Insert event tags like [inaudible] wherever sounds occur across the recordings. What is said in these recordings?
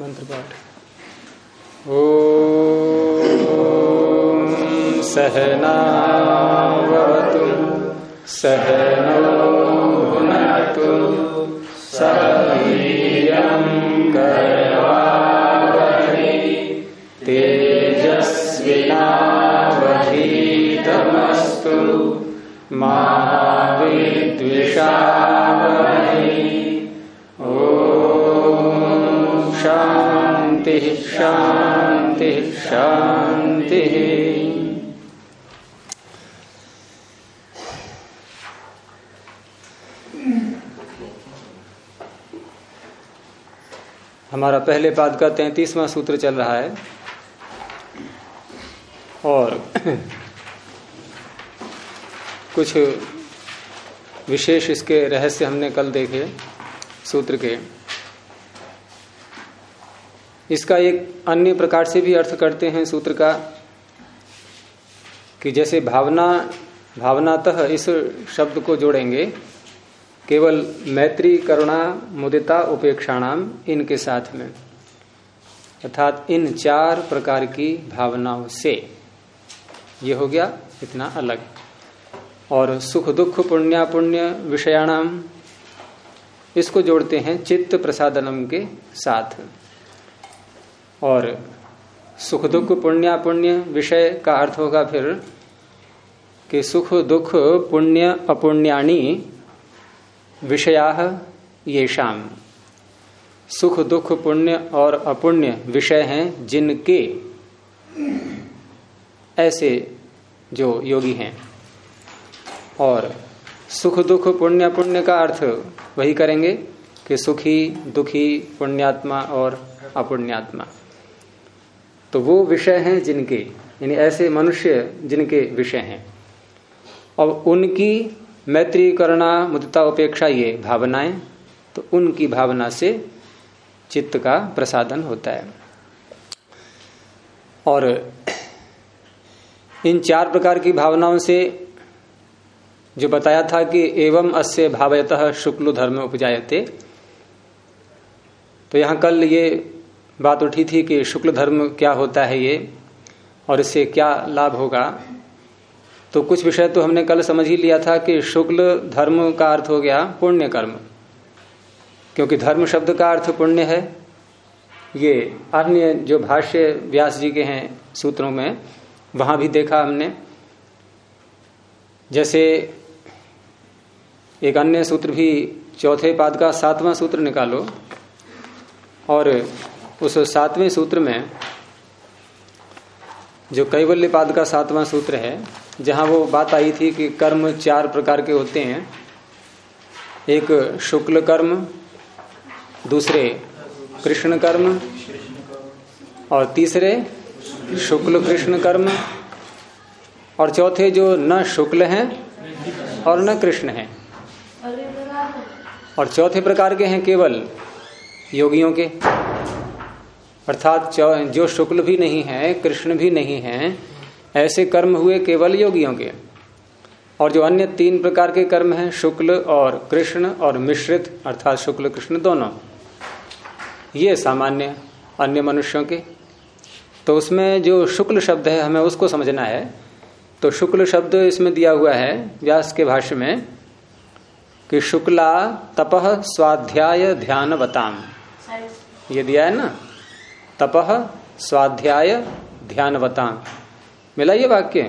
मंत्र पाठ। ओ सहनावतु सहनो भुनक्तु सह वीर्यं करवावहै तेजस्विनावधीतमस्तु मा शान्तिः शान्तिः हमारा पहले पाद का तैतीसवां सूत्र चल रहा है। और [clears throat] कुछ विशेष इसके रहस्य हमने कल देखे सूत्र के। इसका एक अन्य प्रकार से भी अर्थ करते हैं सूत्र का, कि जैसे भावना, भावनातः इस शब्द को जोड़ेंगे, केवल मैत्री, करुणा, मुदिता, उपेक्षाणाम, इनके साथ में। अर्थात इन चार प्रकार की भावनाओं से ये हो गया इतना अलग। और सुख, दुख, पुण्या, पुण्य, विषयाणाम, इसको जोड़ते हैं चित्त प्रसादनम के साथ। और सुख दुख पुण्या पुण्य विषय का अर्थ होगा फिर कि सुख दुख पुण्य अपुण्याणी विषया ये शाम सुख दुख पुण्य और अपुण्य विषय हैं जिनके ऐसे जो योगी हैं। और सुख दुख पुण्य पुण्य का अर्थ वही करेंगे कि सुखी, दुखी, पुण्यात्मा और अपुण्यात्मा। तो वो विषय हैं जिनके, यानी ऐसे मनुष्य जिनके विषय हैं। और उनकी मैत्री करुणा मुदिता, उपेक्षा ये भावनाएँ तो उनकी भावना से चित्त का प्रसादन होता है। और इन चार प्रकार की भावनाओं से जो बताया था कि एवं अस्य भावयतः शुक्ल धर्म उपजायते तो यहाँ कल ये बात उठी थी कि शुक्ल धर्म क्या होता है ये और इससे क्या लाभ होगा। तो कुछ विषय तो हमने कल समझ ही लिया था कि शुक्ल धर्म का अर्थ हो गया पुण्य कर्म क्योंकि धर्म शब्द का अर्थ पुण्य है। ये अन्य जो भाष्य व्यास जी के हैं सूत्रों में, वहाँ भी देखा हमने। जैसे एक अन्य सूत्र भी चौथे पाद का सातवां सूत्र निकालो और उस सातवें सूत्र में, जो कैवल्य पाद का सातवां सूत्र है, जहाँ वो बात आई थी कि कर्म चार प्रकार के होते हैं। एक शुक्ल कर्म, दूसरे कृष्ण कर्म, और तीसरे शुक्ल कृष्ण कर्म, और चौथे जो न शुक्ल हैं और न कृष्ण हैं। और चौथे प्रकार के हैं केवल योगियों के। अर्थात जो शुक्ल भी नहीं है कृष्ण भी नहीं है ऐसे कर्म हुए केवल योगियों के। और जो अन्य तीन प्रकार के कर्म हैं शुक्ल और कृष्ण और मिश्रित अर्थात शुक्ल कृष्ण दोनों ये सामान्य अन्य मनुष्यों के। तो उसमें जो शुक्ल शब्द है हमें उसको समझना है। तो शुक्ल शब्द इसमें दिया हुआ है व्यास के भाष्य में कि शुक्ला तपह स्वाध्याय ध्यान बताम ये दिया है ना? तपह स्वाध्याय ध्यानवताम मिला ये वाक्य।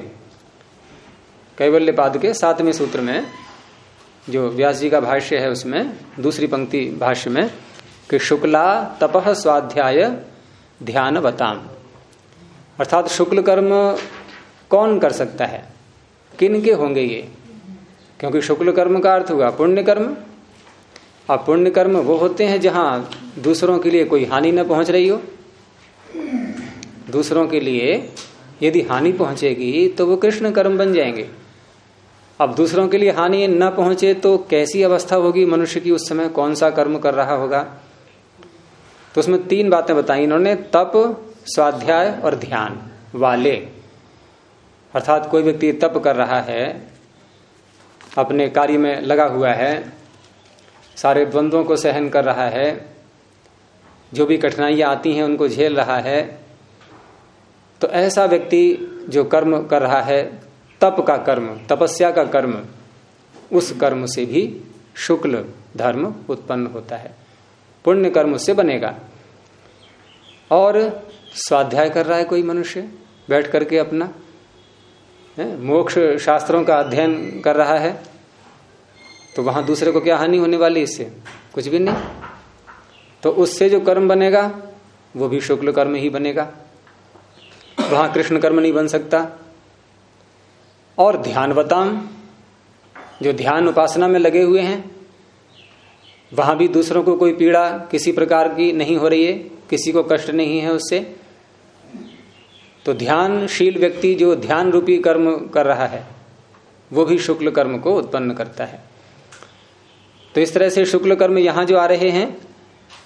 कैवल्य पाद के सातवें सूत्र में, जो व्यास जी का भाष्य है उसमें, दूसरी पंक्ति भाष्य में, कि शुक्ला तपह स्वाध्याय ध्यान बताम अर्थात शुक्ल कर्म कौन कर सकता है? किन के होंगे ये? क्योंकि शुक्ल कर्म का अर्थ हुआ पुण्य कर्म और पुण्य कर्म वो होते हैं जहाँ दूसरों के लिए कोई हानि न पहुँच रही हो। दूसरों के लिए यदि हानि पहुंचेगी तो वो कृष्ण कर्म बन जाएँगे। अब दूसरों के लिए हानि न पहुँचे तो कैसी अवस्था होगी मनुष्य की? उस समय कौन सा कर्म कर रहा होगा? तो उसमें तीन बातें बताई इन्होंने, तप, स्वाध्याय और ध्यान वाले। अर्थात कोई व्यक्ति तप कर रहा है, अपने कार्य में लगा हुआ है, सारे द्वंद्वों को सहन कर रहा है जो भी कठिनाइयाँ आती हैं, उनको झेल रहा है। तो ऐसा व्यक्ति जो कर्म कर रहा है, तप का कर्म, तपस्या का कर्म, उस कर्म से भी शुक्ल धर्म उत्पन्न होता है। पुण्य कर्म उससे बनेगा। और स्वाध्याय कर रहा है कोई मनुष्य, बैठ करके अपना मोक्ष शास्त्रों का अध्ययन कर रहा है तो वहाँ दूसरे को क्या हानि होने वाली इससे? कुछ भी नहीं। तो उससे जो कर्म बनेगा, वो भी शुक्ल कर्म ही बनेगा। वहाँ कृष्ण कर्म नहीं बन सकता। और ध्यानवताम, जो ध्यान उपासना में लगे हुए हैं, वहाँ भी दूसरों को कोई पीड़ा किसी प्रकार की नहीं हो रही है, किसी को कष्ट नहीं है उससे। तो ध्यानशील व्यक्ति जो ध्यान रूपी कर्म कर रहा है, वो भी शुक्ल कर्म को उत्पन्न करता है। तो इस तरह से शुक्ल कर्म यहाँ जो आ रहे हैं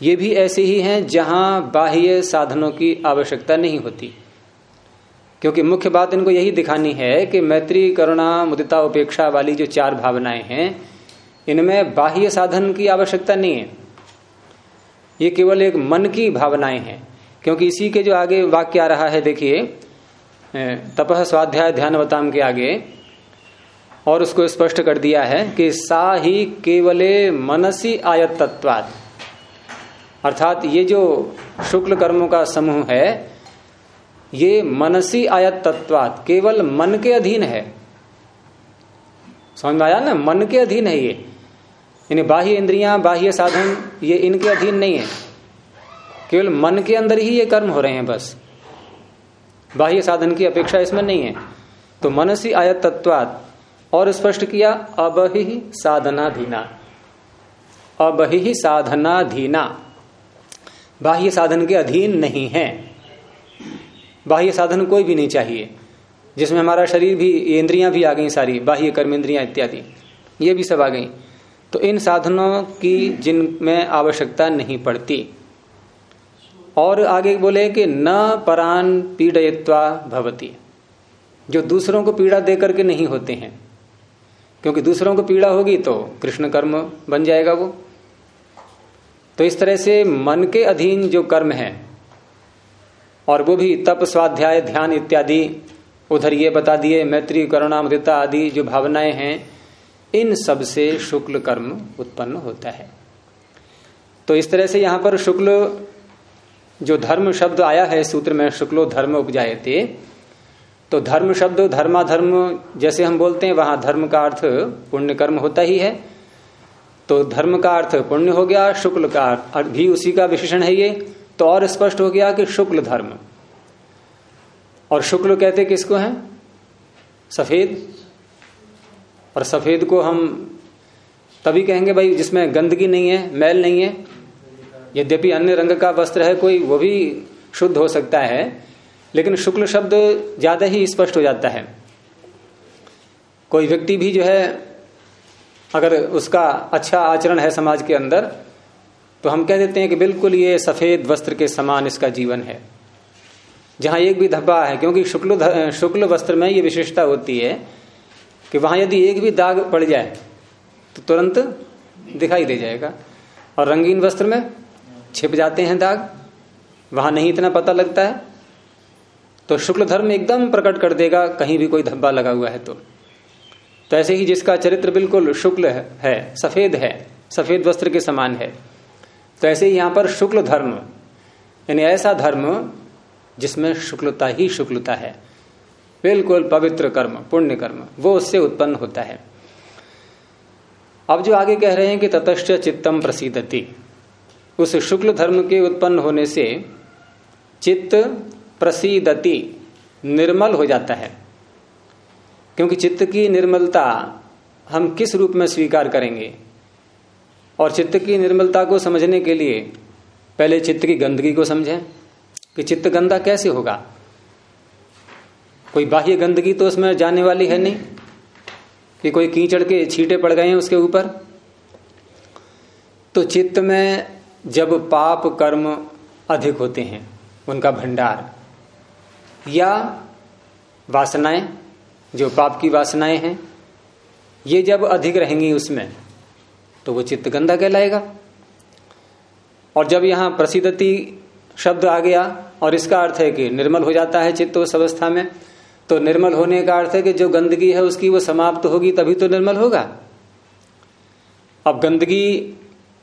ये भी ऐसे ही हैं जहाँ बाह्य साधनों की आवश्यकता नहीं होती। क्योंकि मुख्य बात इनको यही दिखानी है कि मैत्री, करुणा, मुदिता, उपेक्षा वाली जो चार भावनाएँ हैं, इनमें बाह्य साधन की आवश्यकता नहीं है। ये केवल एक मन की भावनाएँ हैं, क्योंकि इसी के जो आगे वाक्य आ रहा है, देखिए तपह स्वाध्याय ध्यानवताम के आगे, और उसको स्पष्ट कर दिया है कि सा ही केवले मनसी आयत तत्वाद अर्थात ये जो शुक्ल कर्मों का समूह है, ये मनसी आयत तत्वात केवल मन के अधीन है। समझ आया ना? मन के अधीन है ये। यानी बाह्य इंद्रियाँ, बाह्य साधन, ये इनके अधीन नहीं है। केवल मन के अंदर ही ये कर्म हो रहे हैं बस। बाह्य साधन की अपेक्षा इसमें नहीं है। तो मनसी आयत तत्वात, और स्पष्ट किया अब ही साधनाधीना। अब ही साधनाधीना। बाह्य साधन के अधीन नहीं है। बाह्य साधन कोई भी नहीं चाहिए। जिसमें हमारा शरीर भी, इंद्रियाँ भी आ गई सारी, बाह्य कर्म इंद्रियाँ इत्यादि। ये भी सब आ गई। तो इन साधनों की जिनमें आवश्यकता नहीं पड़ती। और आगे बोले कि न परान पीड़यत्वा भवती। जो दूसरों को पीड़ा दे करके नहीं होते हैं। क्योंकि दूसरों को पीड़ा होगी तो कृष्ण कर्म बन जाएगा वो। तो इस तरह से मन के अधीन जो कर्म है, और वो भी तप, स्वाध्याय, ध्यान इत्यादि, उधर ये बता दिए, मैत्री करुणा मृता आदि जो भावनाएँ हैं, इन सबसे शुक्ल कर्म उत्पन्न होता है। तो इस तरह से यहाँ पर शुक्ल जो धर्म शब्द आया है सूत्र में शुक्लो धर्म उपजाए तो धर्म शब्द, धर्माधर्म जैसे हम बोलते हैं, वहाँ धर्म का अर्थ पुण्य कर्म होता ही है। तो धर्म का अर्थ पुण्य हो गया, शुक्ल का अर्थ भी उसी का विशेषण है ये। तो और स्पष्ट हो गया कि शुक्ल धर्म। और शुक्ल कहते किसको हैं? सफ़ेद। और सफ़ेद को हम तभी कहेंगे भाई जिसमें गंदगी नहीं है, मैल नहीं है। यद्यपि अन्य रंग का वस्त्र है, कोई वो भी शुद्ध हो सकता है। लेकिन शुक्ल शब्द ज़्यादा ही स्पष्ट हो जाता है। कोई व्यक्ति भी जो है अगर उसका अच्छा आचरण है समाज के अंदर तो हम कह देते हैं कि बिल्कुल ये सफ़ेद वस्त्र के समान इसका जीवन है। जहाँ एक भी धब्बा है, क्योंकि शुक्ल शुक्ल वस्त्र में ये विशेषता होती है कि वहाँ यदि एक भी दाग पड़ जाए तो तुरंत दिखाई दे जाएगा। और रंगीन वस्त्र में छिप जाते हैं दाग, वहाँ नहीं इतना पता लगता है। तो शुक्ल धर्म एकदम प्रकट कर देगा, कहीं भी कोई धब्बा लगा हुआ है तो। तो ऐसे ही जिसका चरित्र बिल्कुल शुक्ल है, सफ़ेद है सफ़ेद वस्त्र के समान है। तो ऐसे ही यहाँ पर शुक्ल धर्म यानी ऐसा धर्म जिसमें शुक्लता ही शुक्लता है। बिल्कुल पवित्र कर्म पुण्य कर्म वो उससे उत्पन्न होता है। अब जो आगे कह रहे हैं कि ततश्च चित्तम प्रसिद्धति उस शुक्ल धर्म के उत्पन्न होने से चित्त प्रसिद्धति निर्मल हो जाता है। क्योंकि चित्त की निर्मलता हम किस रूप में स्वीकार करेंगे? और चित्त की निर्मलता को समझने के लिए पहले चित्त की गंदगी को समझें कि चित्त गंदा कैसे होगा? कोई बाह्य गंदगी तो उसमें जाने वाली है नहीं? कि कोई कीचड़ के छींटे पड़ गए हैं उसके ऊपर? तो चित्त में जब पाप कर्म अधिक होते हैं, उनका भंडार, या वासनाएँ जो पाप की वासनाएँ हैं, ये जब अधिक रहेंगी उसमें तो वो चित्त गंदा कहलाएगा। और जब यहाँ प्रसिद्धति शब्द आ गया, और इसका अर्थ है कि निर्मल हो जाता है चित्त उस अवस्था में तो निर्मल होने का अर्थ है कि जो गंदगी है उसकी वो समाप्त होगी, तभी तो निर्मल होगा। अब गंदगी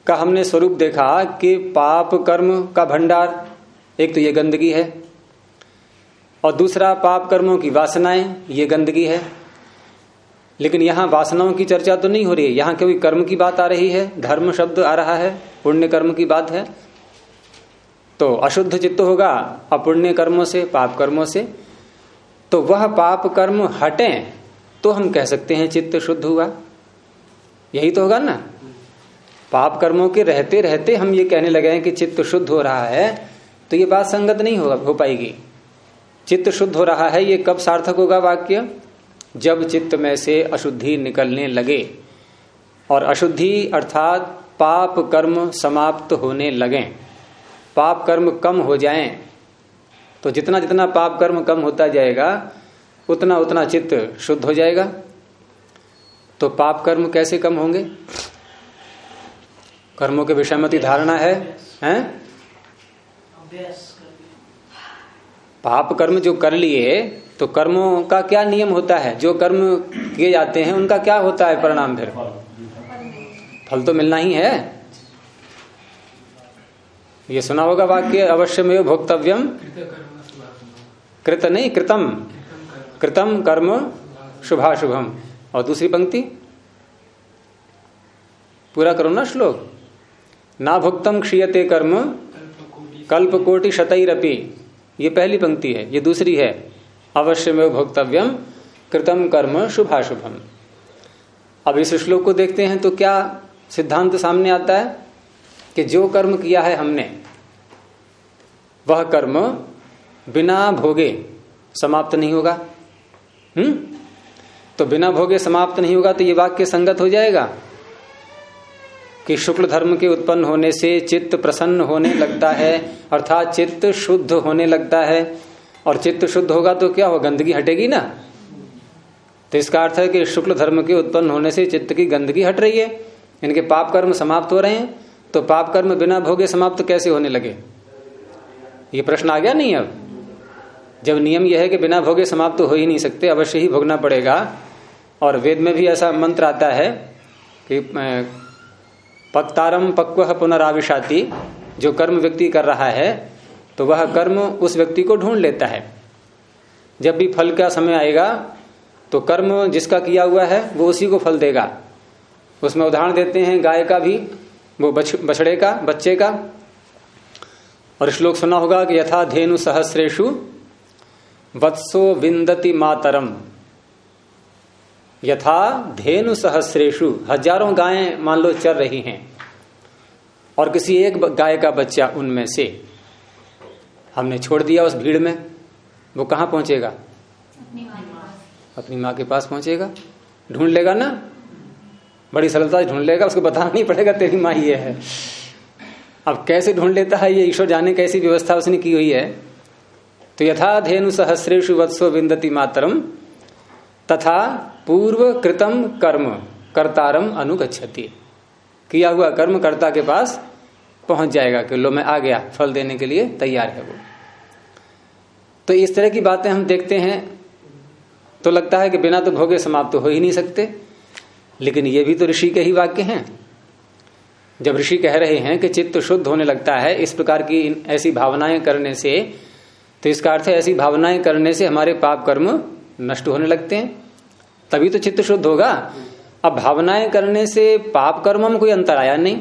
का हमने स्वरूप देखा कि पाप कर्म का भंडार, एक तो ये गंदगी है और दूसरा पाप कर्मों की वासनाएँ, ये गंदगी है। लेकिन यहाँ वासनाओं की चर्चा तो नहीं हो रही है। यहाँ कोई कर्म की बात आ रही है, धर्म शब्द आ रहा है, पुण्य कर्म की बात है तो अशुद्ध चित्त होगा, अपुण्य कर्मों से, पाप कर्मों से। तो वह पाप कर्म हटे तो हम कह सकते हैं चित्त शुद्ध हुआ। यही तो होगा ना। पाप कर्मों के रहते रहते हम ये कहने लगे हैं कि चित्त शुद्ध हो रहा है तो ये बात संगत नहीं हो पाएगी। चित्त शुद्ध हो रहा है, ये कब सार्थक होगा वाक्य? जब चित्त में से अशुद्धि निकलने लगे। और अशुद्धि अर्थात पाप कर्म समाप्त होने लगे। पाप कर्म कम हो जाएँ तो जितना जितना पाप कर्म कम होता जाएगा, उतना उतना चित्त शुद्ध हो जाएगा। तो पाप कर्म कैसे कम होंगे? कर्मों के विषय में धारणा है, हैं? पाप कर्म जो कर लिए तो कर्मों का क्या नियम होता है? जो कर्म किए जाते हैं, उनका क्या होता है परिणाम फिर? फल तो मिलना ही है। ये सुना होगा वाक्य अवश्य में भोक्तव्यम। कृत नहीं, कृतम। कृतम कर्म शुभाशुभम। और दूसरी पंक्ति? पूरा करो ना श्लोक? ना भुक्तम क्षीयते कर्म कल्प कोटि शतरपी। ये पहली पंक्ति है, ये दूसरी है। अवश्य में भोक्तव्यम कृतम कर्म शुभाशुभम। अब इस श्लोक को देखते हैं तो क्या सिद्धांत सामने आता है कि जो कर्म किया है हमने, वह कर्म बिना भोगे समाप्त नहीं होगा। हम्म? तो बिना भोगे समाप्त नहीं होगा तो ये वाक्य संगत हो जाएगा। कि शुक्ल धर्म के उत्पन्न होने से चित्त प्रसन्न होने लगता है, अर्थात चित्त शुद्ध होने लगता है। और चित्त शुद्ध होगा तो क्या होगा? गंदगी हटेगी ना? तो इसका अर्थ है कि शुक्ल धर्म के उत्पन्न होने से चित्त की गंदगी हट रही है। इनके पाप कर्म समाप्त हो रहे हैं तो पाप कर्म बिना भोगे समाप्त कैसे होने लगे? ये प्रश्न आ गया नहीं अब? जब नियम यह है कि बिना भोगे समाप्त हो ही नहीं सकते, अवश्य ही भोगना पड़ेगा। और वेद में भी ऐसा मंत्र आता है कि पक्तारम पक्व पुनराविशाती जो कर्म व्यक्ति कर रहा है तो वह कर्म उस व्यक्ति को ढूंढ लेता है। जब भी फल का समय आएगा तो कर्म जिसका किया हुआ है वो उसी को फल देगा। उसमें उदाहरण देते हैं गाय का भी वो बछ, बछड़े का बच्चे का। और श्लोक सुना होगा कि यथा धेनु सहस्रेशु वत्सो विंदति मातरम। यथा धेनु सहस्रेशु हज़ारों गायें मान लो चल रही हैं। और किसी एक गाय का बच्चा उनमें से हमने छोड़ दिया उस भीड़ में वो कहाँ पहुंचेगा? अपनी माँ के पास। पहुंचेगा? ढूंढ लेगा ना। बड़ी सरलता से ढूंढ लेगा उसको बताना नहीं पड़ेगा तेरी माँ ये है। अब कैसे ढूंढ लेता है ये? ईश्वर जाने कैसी व्यवस्था उसने की हुई है? तो यथा धेनु सहस्रेशु वत्सो विंदती मातरम तथा पूर्व कृतम कर्म, कर्तारम अनुगछति किया हुआ कर्म कर्ता के पास पहुँच जाएगा कि लो, मैं आ गया, फल देने के लिए तैयार है वो। तो इस तरह की बातें हम देखते हैं। तो लगता है कि बिना तो भोगे समाप्त तो हो ही नहीं सकते। लेकिन ये भी तो ऋषि के ही वाक्य हैं। जब ऋषि कह रहे हैं कि चित्त शुद्ध होने लगता है, इस प्रकार की ऐसी भावनाएँ करने से तो इसका अर्थ है ऐसी भावनाएँ करने से हमारे पाप कर्म नष्ट होने लगते हैं। तभी तो चित्त शुद्ध होगा। अब भावनाएँ करने से पाप कर्म में कोई अंतर आया नहीं।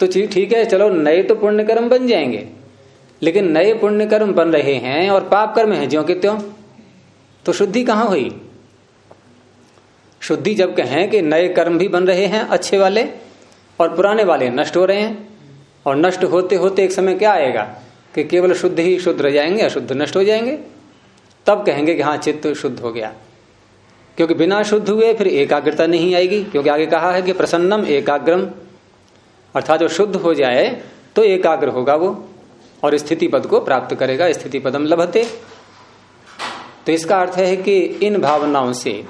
तो ठीक है, चलो नए तो पुण्य कर्म बन जाएँगे। लेकिन नए पुण्य कर्म बन रहे हैं और पाप कर्म है, ज्यो कि त्यों। तो शुद्धि कहाँ हुई? शुद्धि जब कहें कि नए कर्म भी बन रहे हैं, अच्छे वाले और पुराने वाले नष्ट हो रहे हैं। और नष्ट होते होते एक समय क्या आएगा? कि केवल शुद्ध ही शुद्ध रह जाएँगे अशुद्ध नष्ट हो जाएँगे। तब कहेंगे कि हाँ चित्त शुद्ध हो गया। क्योंकि बिना शुद्ध हुए फिर एकाग्रता नहीं आएगी। क्योंकि आगे कहा है कि प्रसन्नम एकाग्रम। अर्थात जो शुद्ध हो जाए तो एकाग्र होगा वो, और स्थिति पद को प्राप्त करेगा। स्थिति पदम लभते। तो इसका अर्थ है कि इन भावनाओं से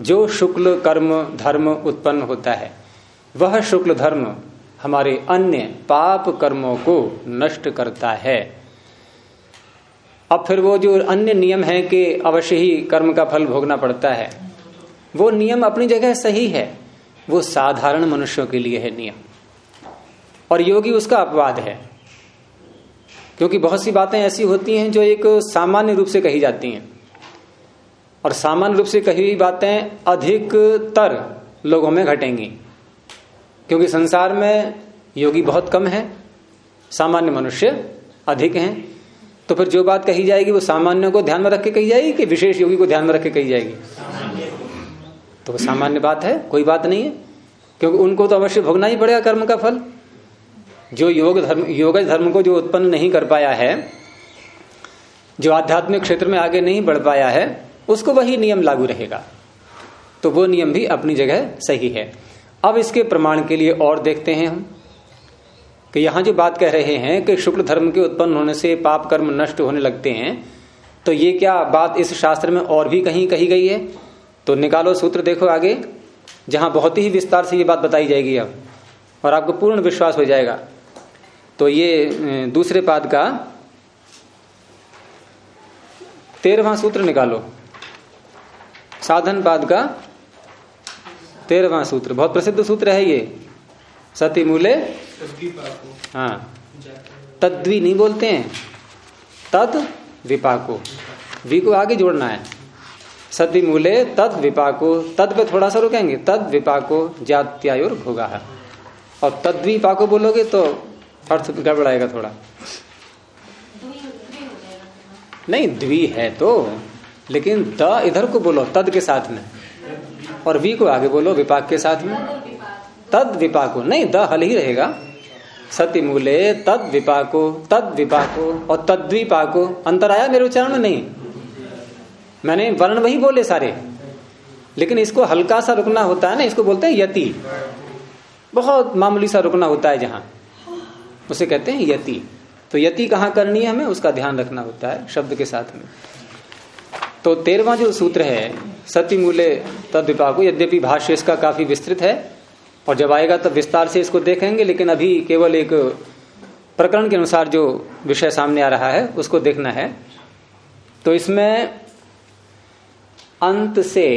जो शुक्ल कर्म, धर्म उत्पन्न होता है, वह शुक्ल धर्म हमारे अन्य पाप कर्मों को नष्ट करता है। अब फिर वो जो अन्य नियम है कि अवश्य ही कर्म का फल भोगना पड़ता है, वो नियम अपनी जगह सही है। वो साधारण मनुष्यों के लिए है नियम। और योगी उसका अपवाद है। क्योंकि बहुत सी बातें ऐसी होती हैं जो एक सामान्य रूप से कही जाती हैं। और सामान्य रूप से कही हुई बातें अधिकतर लोगों में घटेंगी। क्योंकि संसार में योगी बहुत कम है, सामान्य मनुष्य अधिक हैं। तो फिर जो बात कही जाएगी वो सामान्य को ध्यान में रख के कही जाएगी कि विशेष योगी को ध्यान में रख के कही जाएगी? तो वो सामान्य बात है, कोई बात नहीं है। क्योंकि उनको तो अवश्य भोगना ही पड़ेगा कर्म का फल। जो योग धर्म योग धर्म को जो उत्पन्न नहीं कर पाया है, जो आध्यात्मिक क्षेत्र में आगे नहीं बढ़ पाया है, उसको वही नियम लागू रहेगा। तो वो नियम भी अपनी जगह सही है। अब इसके प्रमाण के लिए और देखते हैं हम। कि यहाँ जो बात कह रहे हैं कि शुक्ल धर्म के उत्पन्न होने से पाप कर्म नष्ट होने लगते हैं तो ये क्या बात इस शास्त्र में और भी कहीं कही गई है? तो निकालो सूत्र देखो आगे, जहाँ बहुत ही विस्तार से ये बात बताई जाएगी अब, और आपको पूर्ण विश्वास हो जाएगा। तो ये दूसरे पाद का तेरहवा सूत्र निकालो। साधन पाद का तेरहवा सूत्र, बहुत प्रसिद्ध सूत्र है ये। सती मूले? हाँ। तद्वी नहीं बोलते हैं। तद विपाको। वी को आगे जोड़ना है। सती मूले, तद विपाको। तद पे थोड़ा सा रुकेंगे। तद विपाको जात्यायुर भोगा है। और तद्वी पाको बोलोगे तो अर्थ गड़बड़ाएगा थोड़ा। नहीं, द्वि है तो। लेकिन द इधर को बोलो, तद के साथ में। और वी को आगे बोलो, विपाक के साथ में। तद विपाको, नहीं, द हल ही रहेगा। सत्य मूले, तद विपाको तद विपाको और तद्विपाको अंतर आया मेरे उच्चारण में? नहीं। मैंने वर्ण वही बोले सारे। लेकिन इसको हल्का सा रुकना होता है ना, इसको बोलते हैं यति। बहुत मामूली सा रुकना होता है जहाँ। उसे कहते हैं यति। तो यति कहाँ करनी है हमें? उसका ध्यान रखना होता है शब्द के साथ में। तो तेरवा जो सूत्र है सत्य मूल्य तद विपाक, यद्यपि भाष्य इसका काफ़ी विस्तृत है और जब आएगा तब विस्तार से इसको देखेंगे, लेकिन अभी केवल एक प्रकरण के अनुसार जो विषय सामने आ रहा है, उसको देखना है। तो इसमें अंत से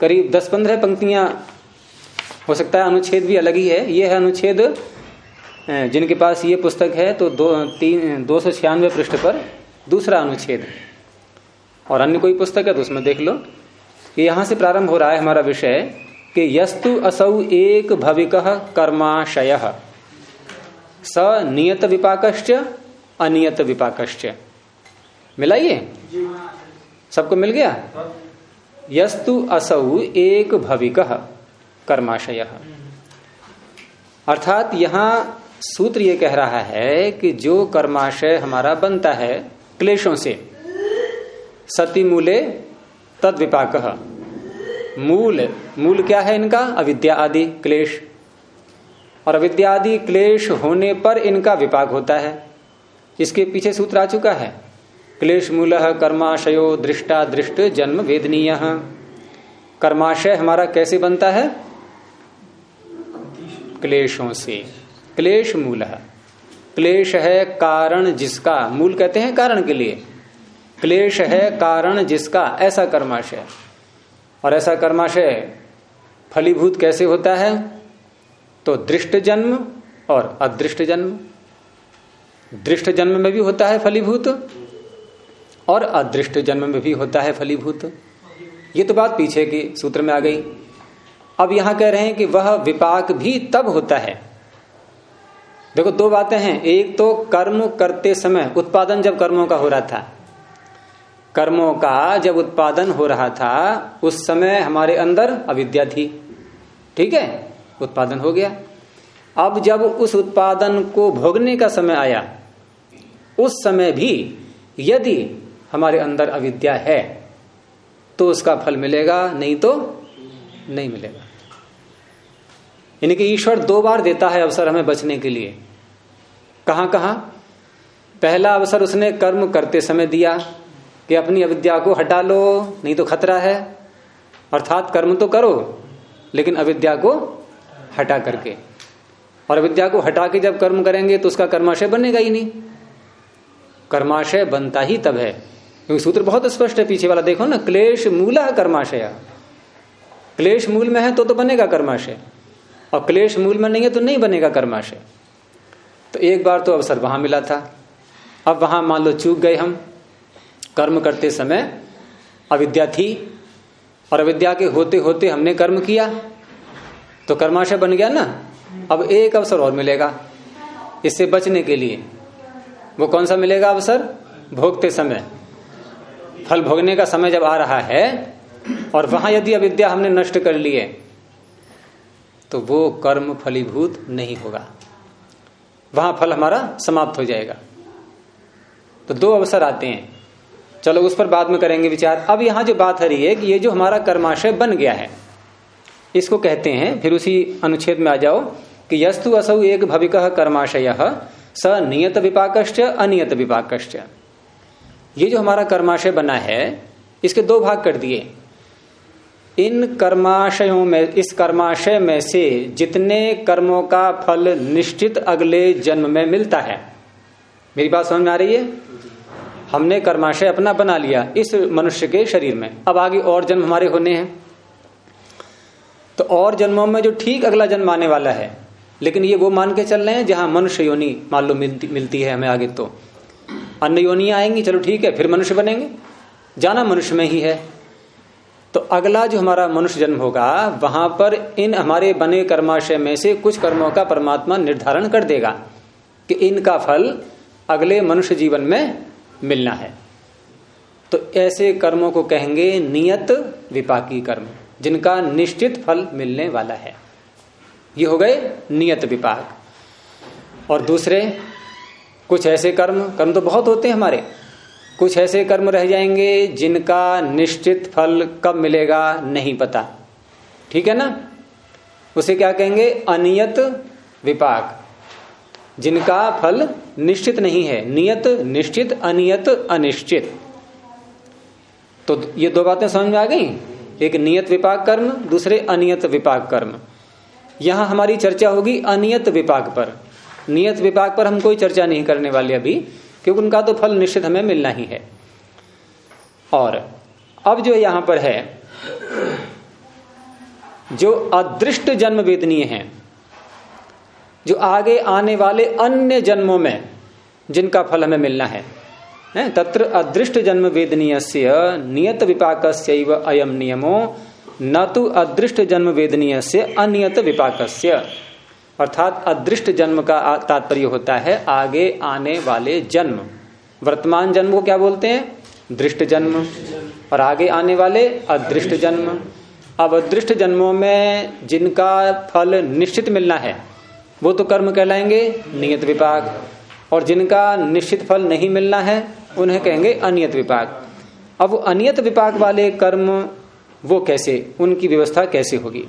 करीब दस पंद्रह पंक्तियाँ हो सकता है, अनुच्छेद भी अलग ही है। ये है अनुच्छेद जिनके पास ये पुस्तक है तो दो, तीन, दो सौ छियानवे पृष्ठ पर दूसरा अनुच्छेद। और अन्य कोई पुस्तक है तो उसमें देख लो। कि यहाँ से प्रारंभ हो रहा है हमारा विषय कि यस्तु असौ एक भविक कर्माशय। स नियत विपाकश्च अनियत विपाकश्च। मिलाइए? सबको मिल गया? यस्तु असौ एक भविक कर्माशय। अर्थात यहाँ सूत्र ये कह रहा है कि जो कर्माशय हमारा बनता है क्लेशों से सती मूले तद विपाक मूल मूल क्या है इनका? अविद्या आदि, क्लेश। और अविद्या आदि, क्लेश होने पर इनका विपाक होता है। इसके पीछे सूत्र आ चुका है। क्लेश मूल कर्माशयो दृष्टा दृष्ट जन्म वेदनीय। कर्माशय हमारा कैसे बनता है? क्लेशों से। क्लेश मूल। क्लेश है कारण जिसका। मूल कहते हैं कारण के लिए। क्लेश है कारण जिसका, ऐसा कर्माशय। और ऐसा कर्माशय फलीभूत कैसे होता है? तो दृष्ट जन्म और अदृष्ट जन्म। दृष्ट जन्म में भी होता है फलीभूत और अदृष्ट जन्म में भी होता है फलीभूत। ये तो बात पीछे की सूत्र में आ गई। अब यहाँ कह रहे हैं कि वह विपाक भी तब होता है। देखो, दो बातें हैं। एक तो कर्म करते समय, उत्पादन जब कर्मों का हो रहा था कर्मों का जब उत्पादन हो रहा था, उस समय हमारे अंदर अविद्या थी। ठीक है? उत्पादन हो गया। अब जब उस उत्पादन को भोगने का समय आया, उस समय भी यदि हमारे अंदर अविद्या है तो उसका फल मिलेगा, नहीं तो नहीं मिलेगा। यानी कि ईश्वर दो बार देता है अवसर हमें बचने के लिए। कहाँ कहाँ पहला अवसर उसने कर्म करते समय दिया कि अपनी अविद्या को हटा लो, नहीं तो खतरा है। अर्थात कर्म तो करो, लेकिन अविद्या को हटा करके। और अविद्या को हटा के जब कर्म करेंगे तो उसका कर्माशय बनेगा ही नहीं। कर्माशय बनता ही तब है। क्योंकि सूत्र बहुत स्पष्ट है पीछे वाला। देखो ना, क्लेश मूला कर्माशय। क्लेश मूल में है तो तो बनेगा कर्माशय। और क्लेश मूल में नहीं है तो नहीं बनेगा कर्माशय। तो एक बार तो अवसर वहाँ मिला था। अब वहाँ मान लो चूक गए हम। कर्म करते समय अविद्या थी और अविद्या के होते होते हमने कर्म किया। तो कर्माशय बन गया ना? अब एक अवसर और मिलेगा इससे बचने के लिए। वो कौन सा मिलेगा अवसर? भोगते समय। फल भोगने का समय जब आ रहा है और वहाँ यदि अविद्या हमने नष्ट कर लिए तो वो कर्म फलीभूत नहीं होगा। वहाँ फल हमारा समाप्त हो जाएगा। तो दो अवसर आते हैं। चलो उस पर बाद में करेंगे विचार। अब यहाँ जो बात हो रही है कि ये जो हमारा कर्माशय बन गया है, इसको कहते हैं, फिर उसी अनुच्छेद में आ जाओ, कि यस्तु असौ एक भविक कर्माशय, स नियत विपाकश्च, अनियत विपाकश्च। ये जो हमारा कर्माशय बना है, इसके दो भाग कर दिए। इन कर्माशयों में, इस कर्माशय में से जितने कर्मों का फल निश्चित अगले जन्म में मिलता है। मेरी बात समझ में आ रही है? हमने कर्माशय अपना बना लिया इस मनुष्य के शरीर में। अब आगे और जन्म हमारे होने हैं। तो और जन्मों में जो ठीक अगला जन्म आने वाला है लेकिन ये वो मान के चल रहे हैं जहाँ मनुष्य योनि मान लो मिलती, मिलती है हमें आगे तो। अन्य योनियाँ आएँगी चलो ठीक है फिर मनुष्य बनेंगे। जाना मनुष्य में ही है। तो अगला जो हमारा मनुष्य जन्म होगा वहाँ पर इन हमारे बने कर्माशय में से कुछ कर्मों का परमात्मा निर्धारण कर देगा कि इनका फल अगले मनुष्य जीवन में मिलना है। तो ऐसे कर्मों को कहेंगे नियत विपाकी कर्म, जिनका निश्चित फल मिलने वाला है। ये हो गए नियत विपाक। और दूसरे, कुछ ऐसे कर्म कर्म तो बहुत होते हैं हमारे, कुछ ऐसे कर्म रह जाएँगे जिनका निश्चित फल कब मिलेगा नहीं पता। ठीक है ना? उसे क्या कहेंगे? अनियत विपाक। जिनका फल निश्चित नहीं है। नियत, निश्चित, अनियत, अनिश्चित। तो ये दो बातें समझ में आ गई? एक नियत विपाक कर्म, दूसरे अनियत विपाक कर्म। यहाँ हमारी चर्चा होगी अनियत विपाक पर। नियत विपाक पर हम कोई चर्चा नहीं करने वाले अभी, क्योंकि उनका तो फल निश्चित हमें मिलना ही है। और अब जो यहाँ पर है, जो अदृष्ट जन्म वेदनीय है जो आगे आने वाले अन्य जन्मों में, जिनका फल हमें मिलना है। तत्र अदृष्ट जन्म वेदनीय नियत विपाक अयम नियमो, न तो अदृष्ट जन्म वेदनीय से अनियत विपाक अर्थात अदृष्ट जन्म का तात्पर्य होता है आगे आने वाले जन्म। वर्तमान जन्म को क्या बोलते हैं? दृष्ट जन्म। और आगे आने वाले अदृष्ट जन्म। अब अदृष्ट जन्मों में जिनका फल निश्चित मिलना है वो तो कर्म कहलाएँगे, नियत विपाक। और जिनका निश्चित फल नहीं मिलना है, उन्हें कहेंगे अनियत विपाक। अब अनियत विपाक वाले कर्म वो कैसे, उनकी व्यवस्था कैसे होगी?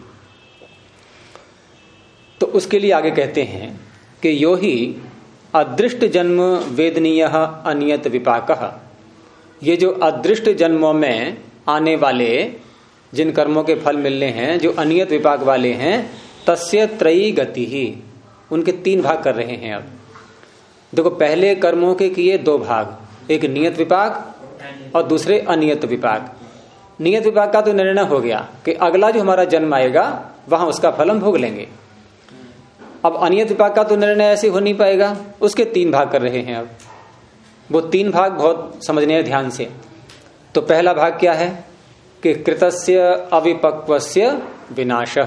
तो उसके लिए आगे कहते हैं कि यो ही अदृष्ट जन्म वेदनीय अनियत विपाक। ये जो अदृष्ट जन्मों में आने वाले जिन कर्मों के फल मिलने हैं, जो अनियत विपाक वाले हैं, तस्य त्रयी गति। ही उनके तीन भाग कर रहे हैं अब। देखो, पहले कर्मों के किए दो भाग, एक नियत विपाक और दूसरे अनियत विपाक। नियत विपाक का तो निर्णय हो गया कि अगला जो हमारा जन्म आएगा, वहाँ उसका फल हम भोग लेंगे। अब अनियत विपाक का तो निर्णय ऐसे हो नहीं पाएगा। उसके तीन भाग कर रहे हैं अब। वो तीन भाग बहुत समझने हैं ध्यान से। तो पहला भाग क्या है? कि कृतस्य अविपक्वस्य विनाश।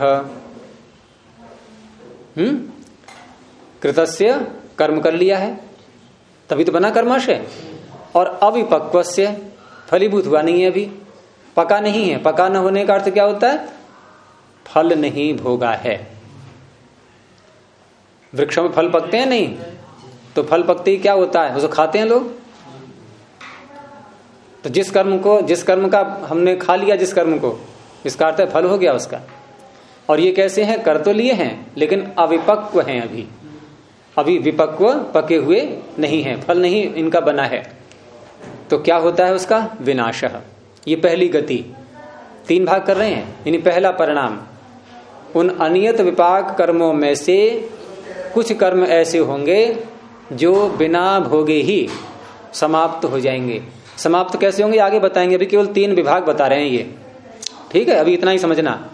हम्म? कृतस्य कर्म कर लिया है। तभी तो बना कर्माशय। और अविपक्व से फलीभूत हुआ नहीं है अभी। पका नहीं है। पका न होने का अर्थ क्या होता है? फल नहीं भोगा है। वृक्षों में फल पकते हैं? नहीं। तो फल पकते ही क्या होता है? उसको खाते हैं लोग। तो जिस कर्म को, जिस कर्म का हमने खा लिया, जिस कर्म को, इसका अर्थ है फल हो गया उसका। और ये कैसे हैं? कर तो लिए हैं, लेकिन अविपक्व हैं अभी। अभी विपक्व पके हुए नहीं है, फल नहीं इनका बना है। तो क्या होता है उसका? विनाश। ये पहली गति। तीन भाग कर रहे हैं। यानी पहला परिणाम। उन अनियत विपाक कर्मों में से कुछ कर्म ऐसे होंगे जो बिना भोगे ही समाप्त हो जाएँगे। समाप्त कैसे होंगे? आगे बताएँगे। अभी केवल तीन विभाग बता रहे हैं ये। ठीक है? अभी इतना ही समझना।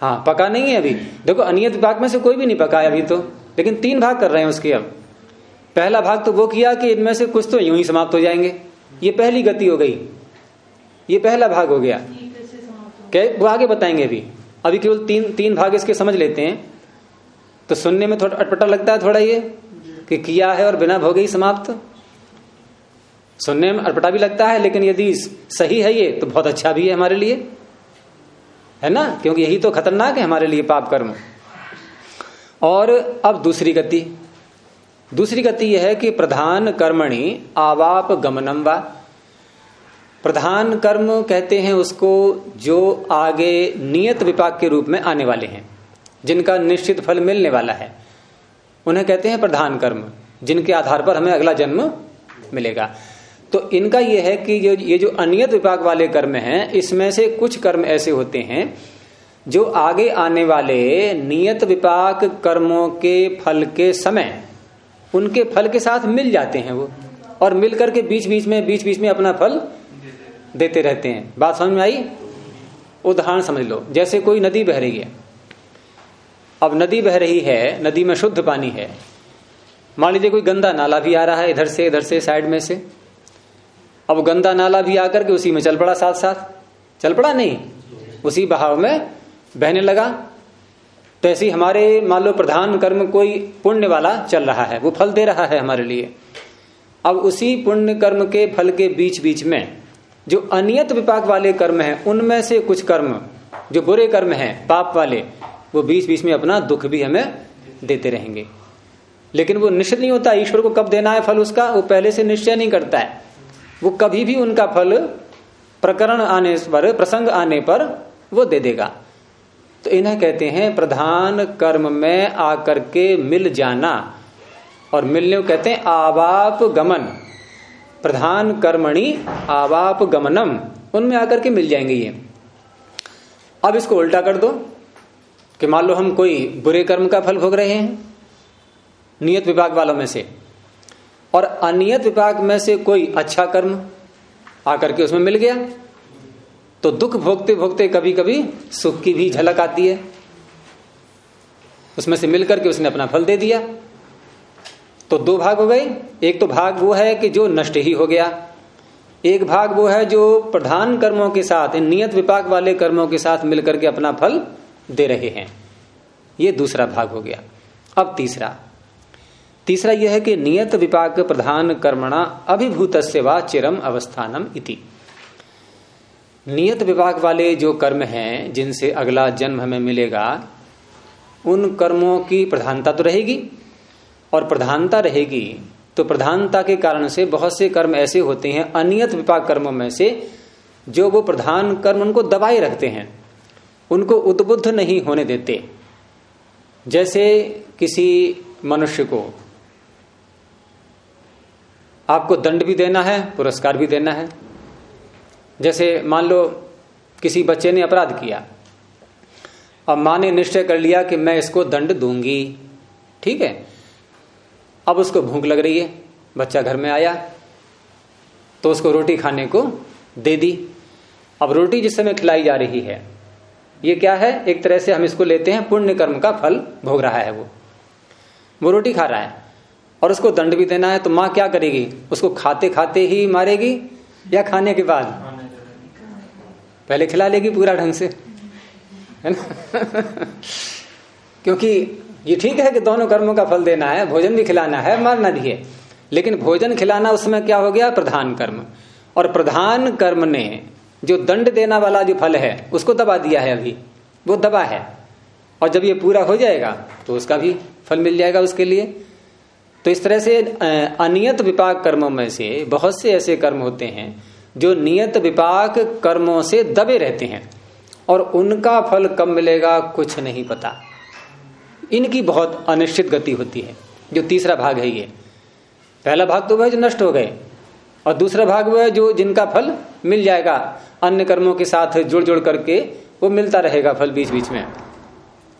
हाँ पका नहीं है अभी। देखो, अनियत भाग में से कोई भी नहीं पका है अभी तो। लेकिन तीन भाग कर रहे हैं उसके अब। पहला भाग तो वो किया कि इनमें से कुछ तो यूँ ही समाप्त हो जाएँगे। ये पहली गति हो गई। ये पहला भाग हो गया। क्या वो आगे बताएँगे अभी? अभी केवल तीन तीन भाग इसके समझ लेते हैं। तो सुनने में थोड़ा अटपटा लगता है थोड़ा ये, कि किया है और बिना भोगे ही समाप्त। सुनने में अटपटा भी लगता है, लेकिन यदि सही है ये तो बहुत अच्छा भी है हमारे लिए। है ना? क्योंकि यही तो खतरनाक है हमारे लिए पाप कर्म। और अब दूसरी गति। दूसरी गति यह है कि प्रधान कर्मणि आवाप गमनम वा। प्रधान कर्म कहते हैं उसको जो आगे नियत विपाक के रूप में आने वाले हैं, जिनका निश्चित फल मिलने वाला है। उन्हें कहते हैं प्रधान कर्म, जिनके आधार पर हमें अगला जन्म मिलेगा। तो इनका यह है कि जो ये जो अनियत विपाक वाले कर्म हैं, इसमें से कुछ कर्म ऐसे होते हैं, जो आगे आने वाले नियत विपाक कर्मों के फल के समय, उनके फल के साथ मिल जाते हैं वो, और मिल करके बीच बीच में बीच बीच में अपना फल देते रहते हैं। बात समझ में आई? उदाहरण समझ लो। जैसे कोई नदी बह रही है। अब नदी बह रही है, नदी में शुद्ध पानी है। मान लीजिए कोई गंदा नाला भी आ रहा है इधर से इधर से, साइड में से। अब गंदा नाला भी आकर के उसी में चल पड़ा साथ साथ। चल पड़ा नहीं। उसी बहाव में बहने लगा। तो ऐसी हमारे, मान लो, प्रधान कर्म कोई पुण्य वाला चल रहा है। वो फल दे रहा है हमारे लिए। अब उसी पुण्य कर्म के फल के बीच बीच में जो अनियत विपाक वाले कर्म हैं, उनमें से कुछ कर्म, जो बुरे कर्म हैं, पाप वाले, वो बीच बीच में अपना दुख भी हमें देते रहेंगे। लेकिन वो निश्चित नहीं होता, ईश्वर को कब देना है फल उसका? वो पहले से निश्चय नहीं करता है। वो कभी भी उनका फल प्रकरण आने पर, प्रसंग आने पर वो दे देगा। तो इन्हें कहते हैं, प्रधान कर्म में आकर के मिल जाना। और मिलने को कहते हैं, आवाप गमन। प्रधान कर्मणि, आवाप गमनम। उनमें आकर के मिल जाएँगे ये। अब इसको उल्टा कर दो, कि मान लो हम कोई बुरे कर्म का फल भोग रहे हैं, नियत विभाग वालों में से। और अनियत विभाग में से कोई अच्छा कर्म आकर के उसमें मिल गया। तो दुख भोगते भोगते कभी कभी सुख की भी झलक आती है। उसमें से मिलकर के उसने अपना फल दे दिया। तो दो भाग हो गए। एक तो भाग वो है कि जो नष्ट ही हो गया। एक भाग वो है जो प्रधान कर्मों के साथ, नियत विपाक वाले कर्मों के साथ मिलकर के अपना फल दे रहे हैं। ये दूसरा भाग हो गया। अब तीसरा। तीसरा यह है कि नियत विपाक प्रधान कर्मणा अभिभूत वा चिरम अवस्थानम इति। नियत विपाक वाले जो कर्म हैं, जिनसे अगला जन्म हमें मिलेगा, उन कर्मों की प्रधानता तो रहेगी, और प्रधानता रहेगी तो प्रधानता के कारण से बहुत से कर्म ऐसे होते हैं, अनियत विपाक कर्मों में से, जो वो प्रधान कर्म उनको दबाए रखते हैं, उनको उद्बुद्ध नहीं होने देते। जैसे किसी मनुष्य को आपको दंड भी देना है, पुरस्कार भी देना है। जैसे मान लो किसी बच्चे ने अपराध किया, अब माँ ने निश्चय कर लिया कि मैं इसको दंड दूँगी, ठीक है? अब उसको भूख लग रही है, बच्चा घर में आया तो उसको रोटी खाने को दे दी। अब रोटी जिस समय खिलाई जा रही है, ये क्या है? एक तरह से हम इसको लेते हैं, पुण्य कर्म का फल भोग रहा है वो। वो रोटी खा रहा है। और उसको दंड भी देना है तो माँ क्या करेगी? उसको खाते खाते ही मारेगी या खाने के बाद? पहले खिला लेगी पूरा ढंग से। है ना? [laughs] क्योंकि ये ठीक है कि दोनों कर्मों का फल देना है, भोजन भी खिलाना है, मारना भी है। लेकिन भोजन खिलाना उसमें क्या हो गया? प्रधान कर्म। और प्रधान कर्म ने जो दंड देना वाला जो फल है, उसको दबा दिया है अभी। वो दबा है। और जब ये पूरा हो जाएगा तो उसका भी फल मिल जाएगा उसके लिए। तो इस तरह से अनियत विपाक कर्मों में से बहुत से ऐसे कर्म होते हैं जो नियत विपाक कर्मों से दबे रहते हैं और उनका फल कब मिलेगा कुछ नहीं पता। इनकी बहुत अनिश्चित गति होती है, जो तीसरा भाग है ये। पहला भाग तो वह जो नष्ट हो गए, और दूसरा भाग वह जो जिनका फल मिल जाएगा, अन्य कर्मों के साथ जुड़ जुड़ करके वो मिलता रहेगा फल बीच बीच में।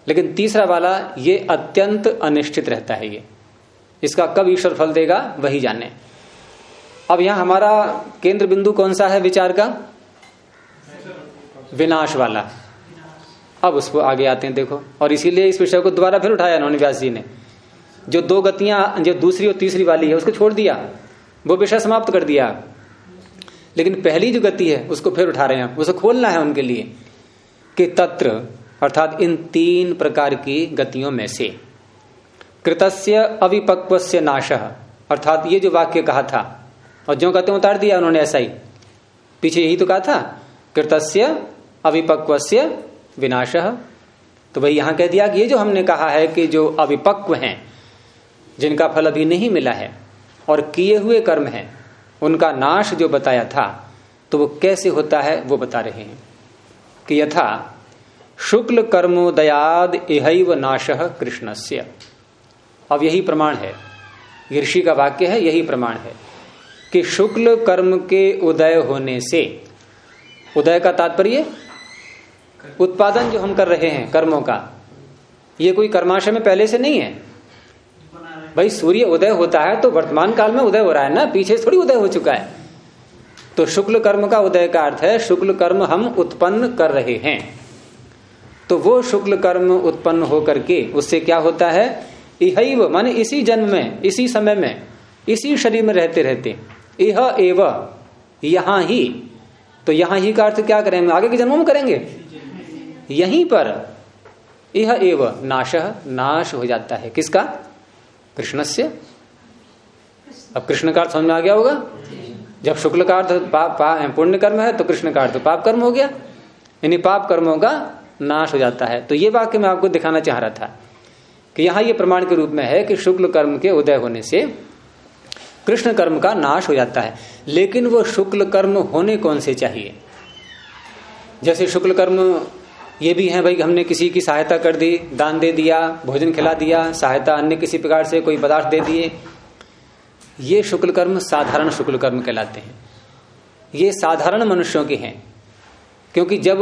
लेकिन तीसरा वाला ये अत्यंत अनिश्चित रहता है ये। इसका कब ईश्वर फल देगा, वही जाने अब यहाँ हमारा केंद्र बिंदु कौन सा है विचार का? विनाश वाला। अब उसको आगे आते हैं, देखो। और इसीलिए इस विषय को दोबारा फिर उठाया उन्होंने व्यास जी ने। जो दो गतियाँ, जो दूसरी और तीसरी वाली है, उसको छोड़ दिया। वो विषय समाप्त कर दिया। लेकिन पहली जो गति है, उसको फिर उठा रहे हैं उसे खोलना है उनके लिए कि तत्र, अर्थात इन तीन प्रकार की गतियों में से। कृतस्य अविपक्व नाश। अर्थात ये जो वाक्य कहा था, और जो कहते उतार दिया उन्होंने ऐसा ही। पीछे यही तो कहा था, कृतस्य अविपक्व विनाश। तो भाई यहाँ कह दिया कि ये जो हमने कहा है कि जो अविपक्व हैं, जिनका फल अभी नहीं मिला है, और किए हुए कर्म हैं, उनका नाश जो बताया था तो वो कैसे होता है, वो बता रहे हैं। कि यथा, शुक्ल कर्मोदयाद इहैव नाश कृष्णस्य। अब यही प्रमाण है। ऋषि का वाक्य है, यही प्रमाण है कि शुक्ल कर्म के उदय होने से, उदय का तात्पर्य, उत्पादन जो हम कर रहे हैं कर्मों का, ये कोई कर्माशय में पहले से नहीं है। भाई, सूर्य उदय होता है तो वर्तमान काल में उदय हो रहा है ना, पीछे थोड़ी उदय हो चुका है। तो शुक्ल कर्म का उदय का अर्थ है, शुक्ल कर्म हम उत्पन्न कर रहे हैं। तो वो शुक्ल कर्म उत्पन्न होकर के, उससे क्या होता है? इहैव, माने इसी जन्म में, इसी समय में, इसी शरीर में रहते रहते, इह एव, यहाँ ही। तो यहाँ ही का अर्थ क्या करेंगे? आगे के जन्मों में करेंगे? यहीं पर यह एव, नाश नाश हो जाता है। किसका? कृष्ण से अब कृष्ण का अर्थ समझ में आ गया होगा? जब शुक्ल का अर्थ पुण्य कर्म है तो कृष्ण का अर्थ पाप कर्म हो गया। यानी पाप कर्मों का नाश हो जाता है। तो ये वाक्य मैं आपको दिखाना चाह रहा था। कि यहाँ ये प्रमाण के रूप में है कि शुक्ल कर्म के उदय होने से कृष्ण कर्म का नाश हो जाता है। लेकिन वो शुक्ल कर्म होने कौन से चाहिए? जैसे शुक्ल कर्म ये भी है भाई, हमने किसी की सहायता कर दी, दान दे दिया, भोजन खिला दिया, सहायता अन्य किसी प्रकार से कोई पदार्थ दे दिए। ये शुक्ल कर्म साधारण शुक्ल कर्म कहलाते हैं। ये साधारण मनुष्यों के हैं। क्योंकि जब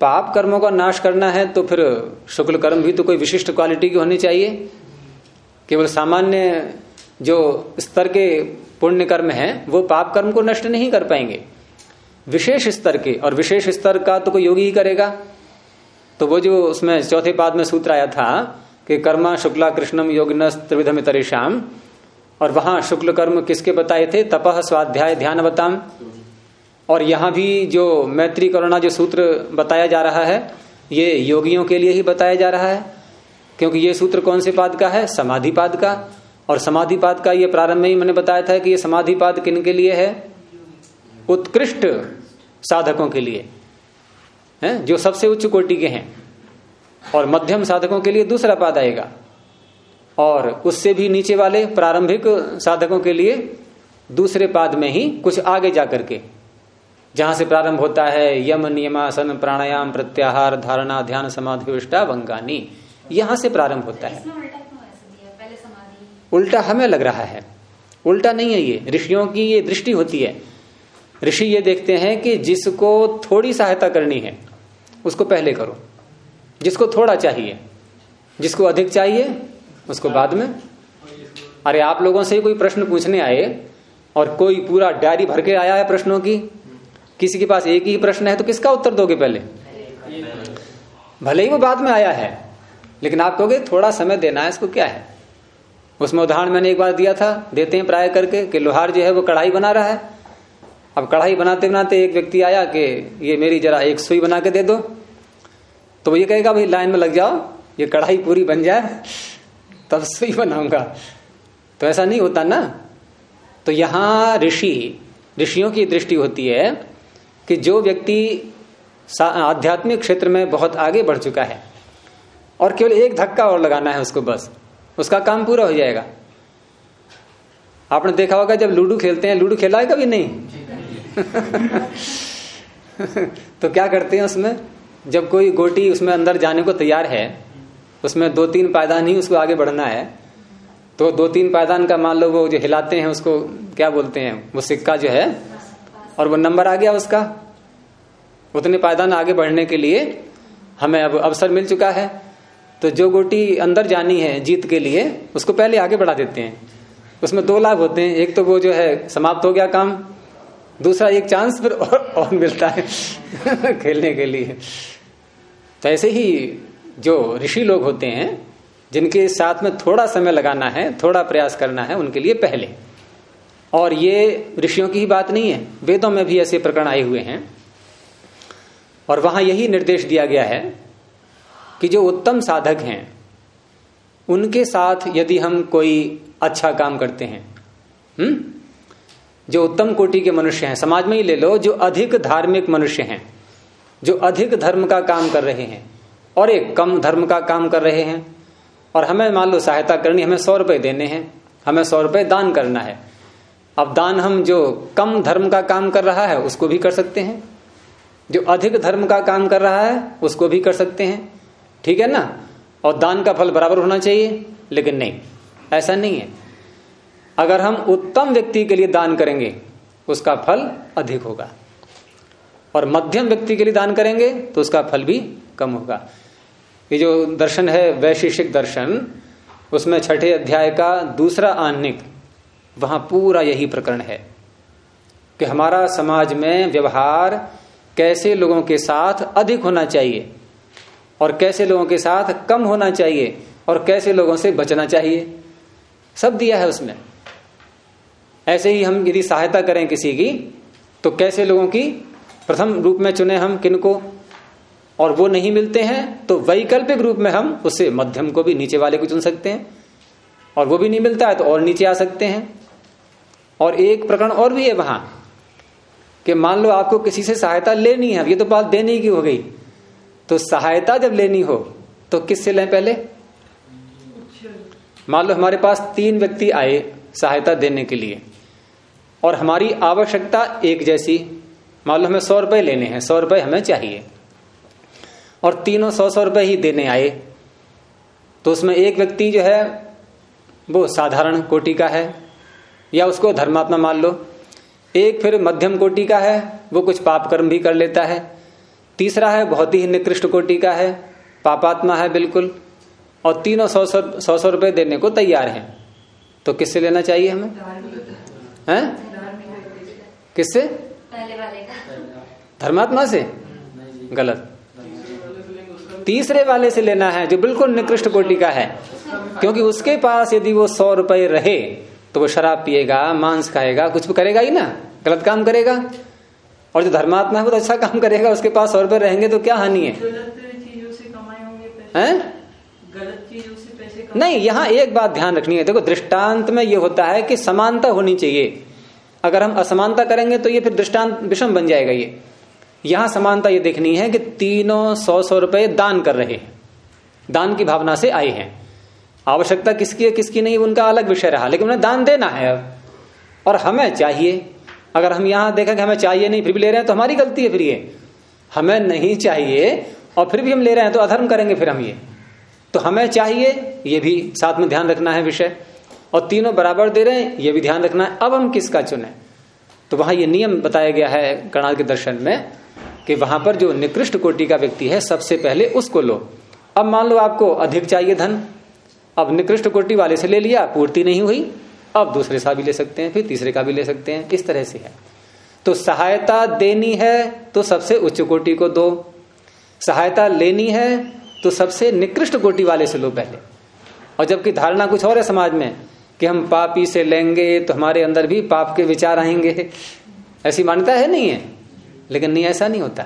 पाप कर्मों का नाश करना है तो फिर शुक्ल कर्म भी तो कोई विशिष्ट क्वालिटी की होनी चाहिए। केवल सामान्य जो स्तर के पुण्य कर्म है, वो पाप कर्म को नष्ट नहीं कर पाएँगे। विशेष स्तर के, और विशेष स्तर का तो कोई योगी ही करेगा। तो वो जो उसमें चौथे पाद में सूत्र आया था कि कर्मा शुक्ला कृष्णम योगिन त्रिविधम तरीशाम और वहाँ शुक्ल कर्म किसके बताए थे? तपह स्वाध्याय ध्यान बताम और यहाँ भी जो मैत्री करुणा जो सूत्र बताया जा रहा है, ये योगियों के लिए ही बताया जा रहा है, क्योंकि ये सूत्र कौन से पाद का है? समाधि पाद का। और समाधि पाद का ये प्रारंभ में ही मैंने बताया था कि ये समाधि पाद किन के लिए है? उत्कृष्ट साधकों के लिए, है, जो सबसे उच्च कोटि के हैं। और मध्यम साधकों के लिए दूसरा पाद आएगा। और उससे भी नीचे वाले प्रारंभिक साधकों के लिए दूसरे पाद में ही कुछ आगे जाकर के जहाँ से प्रारंभ होता है यम नियमासन प्राणायाम प्रत्याहार धारणा ध्यान समाधि विष्टा वंगानी। यहाँ से प्रारंभ होता है। उल्टा हमें लग रहा है। उल्टा नहीं है ये। ऋषियों की ये दृष्टि होती है। ऋषि ये देखते हैं कि जिसको थोड़ी सहायता करनी है उसको पहले करो। जिसको थोड़ा चाहिए जिसको अधिक चाहिए उसको बाद में। अरे आप लोगों से कोई प्रश्न पूछने आए और कोई पूरा डायरी भर के आया है प्रश्नों की? किसी के पास एक ही प्रश्न है तो किसका उत्तर दोगे पहले? भले ही वो बाद में आया है, लेकिन आप कहोगे, थोड़ा समय देना है, इसको क्या है? उसमें उदाहरण मैंने एक बार दिया था, देते हैं प्राय करके कि लोहार जो है वो कढ़ाई बना रहा है। अब कढ़ाई बनाते बनाते एक व्यक्ति आया कि, ये मेरी जरा एक सुई बना के दे दो। तो वो ये कहेगा, भाई, लाइन में लग जाओ, ये कढ़ाई पूरी बन जाए, तब सुई बनाऊँगा। तो ऐसा नहीं होता ना? तो यहाँ ऋषि, ऋषियों की दृष्टि होती है कि जो व्यक्ति आध्यात्मिक क्षेत्र में बहुत आगे बढ़ चुका है और केवल एक धक्का और लगाना है उसको बस, उसका काम पूरा हो जाएगा। आपने देखा होगा जब लूडो खेलते हैं, लूडो खेला है कभी नहीं? [laughs] तो क्या करते हैं उसमें? जब कोई गोटी उसमें अंदर जाने को तैयार है, उसमें दो तीन पायदान ही उसको आगे बढ़ना है तो दो तीन पायदान का मान लो वो जो हिलाते हैं उसको क्या बोलते हैं? वो सिक्का जो है और वो नंबर आ गया उसका। उतने पायदान आगे बढ़ने के लिए हमें अब अवसर मिल चुका है। तो जो गोटी अंदर जानी है जीत के लिए उसको पहले आगे बढ़ा देते हैं। उसमें दो लाभ होते हैं। एक तो वो जो है समाप्त हो गया काम। दूसरा एक चांस फिर और, और मिलता है [laughs] खेलने के लिए। तो ऐसे ही जो ऋषि लोग होते हैं जिनके साथ में थोड़ा समय लगाना है थोड़ा प्रयास करना है उनके लिए पहले। और ये ऋषियों की ही बात नहीं है, वेदों में भी ऐसे प्रकरण आए हुए हैं। और वहाँ यही निर्देश दिया गया है कि जो उत्तम साधक हैं, उनके साथ यदि हम कोई अच्छा काम करते हैं हम्म? जो उत्तम कोटि के मनुष्य हैं, समाज में ही ले लो, जो अधिक धार्मिक मनुष्य हैं, जो अधिक धर्म का काम कर रहे हैं, और एक कम धर्म का काम कर रहे हैं, और हमें मान लो सहायता करनी, हमें सौ रुपए देने हैं, हमें सौ रुपए दान करना है अब दान हम जो कम धर्म का काम कर रहा है, उसको भी कर सकते हैं। जो अधिक धर्म का काम कर रहा है, उसको भी कर सकते हैं। ठीक है ना? और दान का फल बराबर होना चाहिए, लेकिन नहीं। ऐसा नहीं है। अगर हम उत्तम व्यक्ति के लिए दान करेंगे, उसका फल अधिक होगा। और मध्यम व्यक्ति के लिए दान करेंगे तो उसका फल भी कम होगा। ये जो दर्शन है वैशिषिक दर्शन, उसमें छठे अध्याय का दूसरा आनिक वहाँ पूरा यही प्रकरण है कि हमारा समाज में व्यवहार कैसे लोगों के साथ अधिक होना चाहिए और कैसे लोगों के साथ कम होना चाहिए और कैसे लोगों से बचना चाहिए। सब दिया है उसमें ऐसे ही हम यदि सहायता करें किसी की तो कैसे लोगों की प्रथम रूप में चुने हम किनको और वो नहीं मिलते हैं तो वैकल्पिक रूप में हम उससे मध्यम को भी नीचे वाले को चुन सकते हैं। और वो भी नहीं मिलता है तो और नीचे आ सकते हैं। और एक प्रकरण और भी है वहाँ, कि मान लो आपको किसी से सहायता लेनी है ये तो बात देने की हो गई तो सहायता जब लेनी हो तो किससे लें पहले? मान लो हमारे पास तीन व्यक्ति आए सहायता देने के लिए, और हमारी आवश्यकता एक जैसी, मान लो हमें सौ रुपए लेने हैं, सौ रुपए हमें चाहिए, और तीनों सौ सौ रुपए ही देने आए तो उसमें एक व्यक्ति जो है, वो साधारण कोटि का है या उसको धर्मात्मा मान लो। एक फिर मध्यम कोटि का है, वो कुछ पाप कर्म भी कर लेता है। तीसरा है, बहुत ही निकृष्ट कोटि का है, पापात्मा है बिल्कुल, और तीनों सौ सौ सौ रुपए देने को तैयार हैं। तो किससे लेना चाहिए हमें? हैं? किससे? धर्मात्मा से? गलत। तीसरे वाले से लेना है, जो बिल्कुल निकृष्ट कोटि का है। क्योंकि उसके पास यदि वो सौ रुपए रहे तो वो शराब पिएगा मांस खाएगा कुछ भी करेगा ही ना। गलत काम करेगा। और जो धर्मात्मा है वो तो अच्छा काम करेगा उसके पास सौ रुपए रहेंगे तो क्या हानि है? हैं? गलत चीज़ों से पैसे नहीं यहाँ एक बात ध्यान रखनी है। देखो दृष्टांत में ये होता है कि समानता होनी चाहिए। अगर हम असमानता करेंगे तो ये फिर दृष्टांत विषम बन जाएगा ये। यहाँ समानता ये देखनी है कि तीनों सौ सौ रुपए दान कर रहे हैं। दान की भावना से आए हैं। आवश्यकता किसकी है, किसकी नहीं, उनका अलग विषय रहा। लेकिन उन्हें दान देना है अब। और हमें चाहिए। अगर हम यहाँ देखें कि हमें चाहिए नहीं, फिर भी ले रहे हैं तो हमारी गलती है फिर ये। हमें नहीं चाहिए, और फिर भी हम ले रहे हैं तो अधर्म करेंगे फिर हम ये। तो हमें चाहिए, ये भी साथ में ध्यान रखना है विषय। और तीनों बराबर दे रहे हैं, ये भी ध्यान रखना है, अब हम किसका चुने? तो वहाँ ये नियम बताया गया है कर्णाल के दर्शन में, कि वहाँ पर जो निकृष्ट कोटि का व्यक्ति है, सबसे पहले उसको लो। अब मान लो आपको अधिक चाहिए धन अब निकृष्ट कोटि वाले से ले लिया, पूर्ति नहीं हुई, अब दूसरे सा भी ले सकते हैं, फिर तीसरे का भी ले सकते हैं, इस तरह से है। तो सहायता देनी है तो सबसे उच्च कोटि को दो, सहायता लेनी है तो सबसे निकृष्ट कोटि वाले से लो पहले। और जबकि धारणा कुछ और है समाज में, कि हम पापी से लेंगे तो हमारे अंदर भी पाप के विचार आएँगे। ऐसी मान्यता है नहीं है, लेकिन नहीं, ऐसा नहीं होता।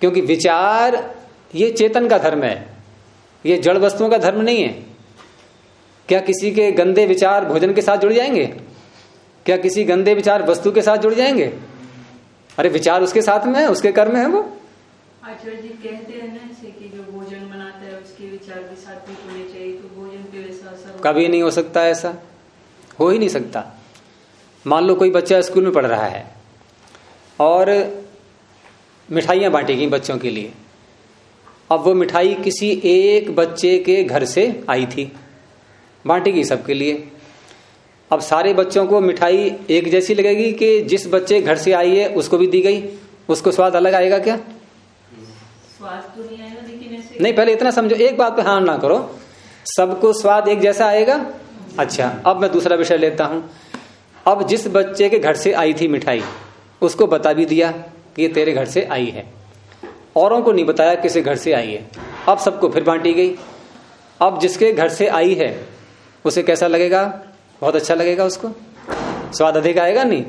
क्योंकि विचार, ये चेतन का धर्म है, ये जड़ वस्तुओं का धर्म नहीं है। क्या किसी के गंदे विचार भोजन के साथ जुड़ जाएँगे? क्या किसी गंदे विचार वस्तु के साथ जुड़ जाएँगे? अरे विचार उसके साथ में है उसके कर्म है वो। आचार्य जी कहते हैं ना कि जो भोजन बनाता है उसके विचार भी साथ में होने चाहिए तो भोजन के वैसा असर कभी नहीं हो सकता ऐसा। हो ही नहीं सकता। मान लो कोई बच्चा स्कूल में पढ़ रहा है और मिठाइयाँ बांटी गई बच्चों के लिए। अब वो मिठाई किसी एक बच्चे के घर से आई थी। बांटी गई सबके लिए। अब सारे बच्चों को मिठाई एक जैसी लगेगी कि जिस बच्चे घर से आई है उसको भी दी गई। उसको स्वाद अलग आएगा क्या? स्वाद तो नहीं आएगा लेकिन ऐसे नहीं पहले इतना समझो। एक बात पे हाँ ना करो। सबको स्वाद एक जैसा आएगा? अच्छा अब मैं दूसरा विषय लेता हूँ। अब जिस बच्चे के घर से आई थी मिठाई उसको बता भी दिया कि ये तेरे घर से आई है। औरों को नहीं बताया किसी घर से आई है। अब सबको फिर बांटी गई। अब जिसके घर से आई है उसे कैसा लगेगा? बहुत अच्छा लगेगा उसको। स्वाद अधिक आएगा नहीं?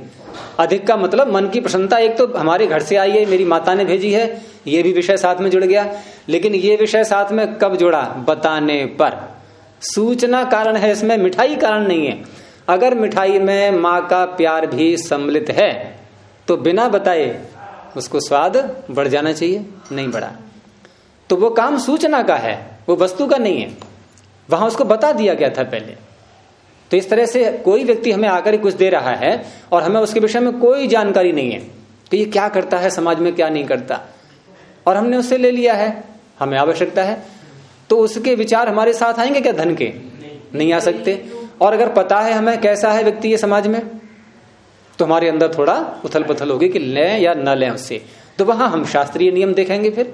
अधिक का मतलब मन की प्रसन्नता एक तो हमारे घर से आई है, मेरी माता ने भेजी है, ये भी विषय साथ में जुड़ गया। लेकिन ये विषय साथ में कब जुड़ा? बताने पर। सूचना कारण है इसमें, मिठाई कारण नहीं है। अगर मिठाई में माँ का प्यार भी सम्मिलित है तो बिना बताए उसको स्वाद बढ़ जाना चाहिए, नहीं बढ़ा। तो वो काम सूचना का है, वो वस्तु का नहीं है। वहाँ उसको बता दिया गया था पहले। तो इस तरह से कोई व्यक्ति हमें आकर कुछ दे रहा है और हमें उसके विषय में कोई जानकारी नहीं है कि ये क्या करता है समाज में क्या नहीं करता। और हमने उससे ले लिया है हमें आवश्यकता है। तो उसके विचार हमारे साथ आएँगे क्या धन के? नहीं, नहीं आ सकते। और अगर पता है हमें कैसा है व्यक्ति ये समाज में तो हमारे अंदर थोड़ा उथल पुथल होगी कि लें या न लें उससे। तो वहाँ हम शास्त्रीय नियम देखेंगे फिर।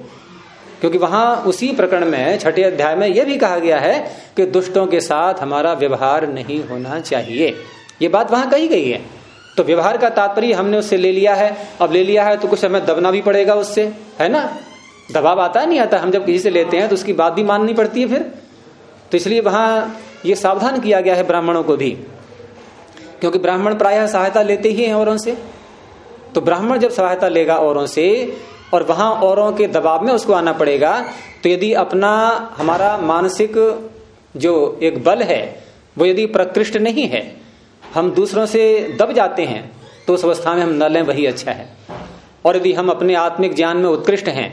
क्योंकि वहाँ उसी प्रकरण में, छठे अध्याय में यह भी कहा गया है कि दुष्टों के साथ हमारा व्यवहार नहीं होना चाहिए। ये बात वहाँ कही गई है। तो व्यवहार का तात्पर्य हमने उससे ले लिया है। अब ले लिया है तो कुछ हमें दबना भी पड़ेगा उससे, है ना? दबाव आता नहीं आता, हम जब किसी से लेते हैं तो उसकी बात भी माननी पड़ती है फिर। तो इसलिए वहाँ ये सावधान किया गया है ब्राह्मणों को भी। क्योंकि ब्राह्मण प्रायः सहायता लेते ही हैं औरों से। तो ब्राह्मण जब सहायता लेगा औरों से और वहाँ औरों के दबाव में उसको आना पड़ेगा। तो यदि अपना, हमारा मानसिक जो एक बल है, वो यदि प्रकृष्ट नहीं है, हम दूसरों से दब जाते हैं तो उस अवस्था में हम न लें, वही अच्छा है। और यदि हम अपने आत्मिक ज्ञान में उत्कृष्ट हैं,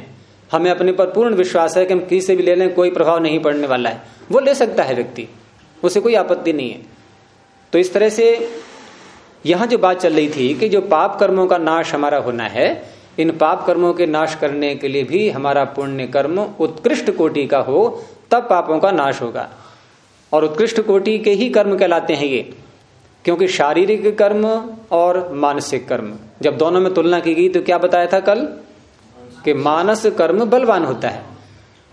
हमें अपने पर पूर्ण विश्वास है कि हम किसी से भी ले लें, कोई प्रभाव नहीं पड़ने वाला है। वो ले सकता है व्यक्ति, उसे कोई आपत्ति नहीं है। तो इस तरह से यहाँ जो बात चल रही थी कि जो पाप कर्मों का नाश हमारा होना है इन पाप कर्मों के नाश करने के लिए भी हमारा पुण्य कर्म उत्कृष्ट कोटि का हो, तब पापों का नाश होगा। और उत्कृष्ट कोटि के ही कर्म कहलाते हैं ये, क्योंकि शारीरिक कर्म और मानसिक कर्म। जब दोनों में तुलना की गई तो क्या बताया था कल? कि मानस कर्म बलवान होता है,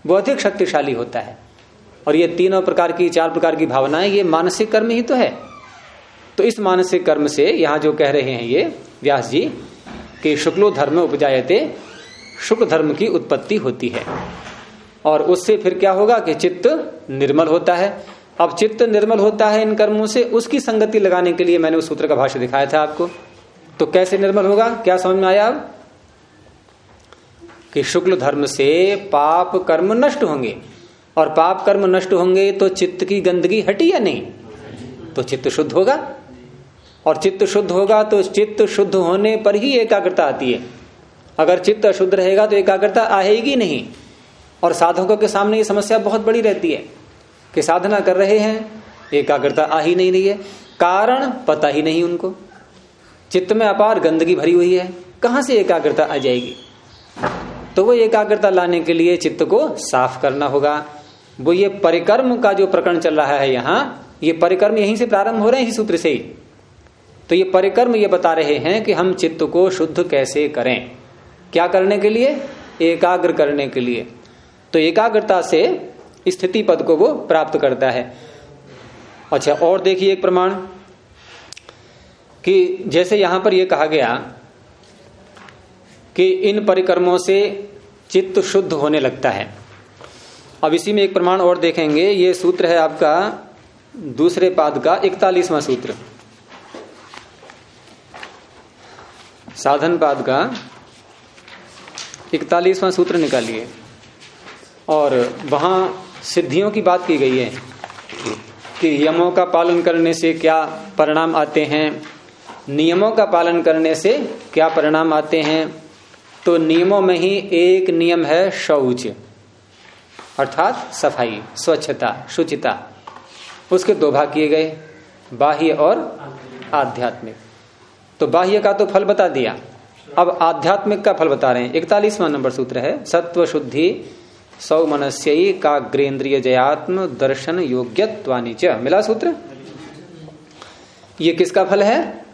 वो अधिक शक्तिशाली होता है। और ये तीनों प्रकार की, चार प्रकार की भावनाएँ, ये मानसिक कर्म ही तो है। तो इस मानसिक कर्म से यहाँ जो कह रहे हैं ये, व्यास जी कि शुक्लो धर्म उपजायते, शुक्ल धर्म की उत्पत्ति होती है। और उससे फिर क्या होगा कि चित्त निर्मल होता है। अब चित्त निर्मल होता है इन कर्मों से, उसकी संगति लगाने के लिए मैंने उस सूत्र का भाष्य दिखाया था आपको। तो कैसे निर्मल होगा? क्या समझ में आया अब? कि शुक्ल धर्म से पाप कर्म नष्ट होंगे। और पाप कर्म नष्ट होंगे तो चित्त की गंदगी हटी या नहीं? तो चित्त शुद्ध होगा। और चित्त शुद्ध होगा तो चित्त शुद्ध होने पर ही एकाग्रता आती है। अगर चित्त अशुद्ध रहेगा तो एकाग्रता आएगी नहीं। और साधकों के सामने ये समस्या बहुत बड़ी रहती है कि साधना कर रहे हैं, एकाग्रता आ ही नहीं रही है। कारण पता ही नहीं उनको। चित्त में अपार गंदगी भरी हुई है, कहाँ से एकाग्रता आ जाएगी? तो वो एकाग्रता लाने के लिए चित्त को साफ़ करना होगा। वो ये परिकर्म का जो प्रकरण चल रहा है यहाँ, ये परिकर्म यहीं से प्रारंभ हो रहे हैं, इसी सूत्र से ही। तो ये परिकर्म ये बता रहे हैं कि हम चित्त को शुद्ध कैसे करें? क्या करने के लिए? एकाग्र करने के लिए। तो एकाग्रता से स्थिति पद को वो प्राप्त करता है। अच्छा और देखिए एक प्रमाण कि जैसे यहाँ पर यह कहा गया कि इन परिक्रमों से चित्त शुद्ध होने लगता है। अब इसी में एक प्रमाण और देखेंगे। ये सूत्र है आपका दूसरे पाद का इकतालीसवां सूत्र। साधन पाद का इकतालीसवां सूत्र निकालिए। और वहाँ सिद्धियों की बात की गई है कि यमों का पालन करने से क्या परिणाम आते हैं, नियमों का पालन करने से क्या परिणाम आते हैं तो नियमों में ही एक नियम है शौच, अर्थात सफ़ाई, स्वच्छता, शुचिता। उसके दो भाग किए गए, बाह्य और आध्यात्मिक। तो बाह्य का तो फल बता दिया। अब आध्यात्मिक का फल बता रहे हैं। इकतालीसवां नंबर सूत्र है सत्व शुद्धि सौ मनस्य का ग्रेन्द्रिय जयात्म दर्शन योग्यवानी च। मिला सूत्र? ये किसका फल है?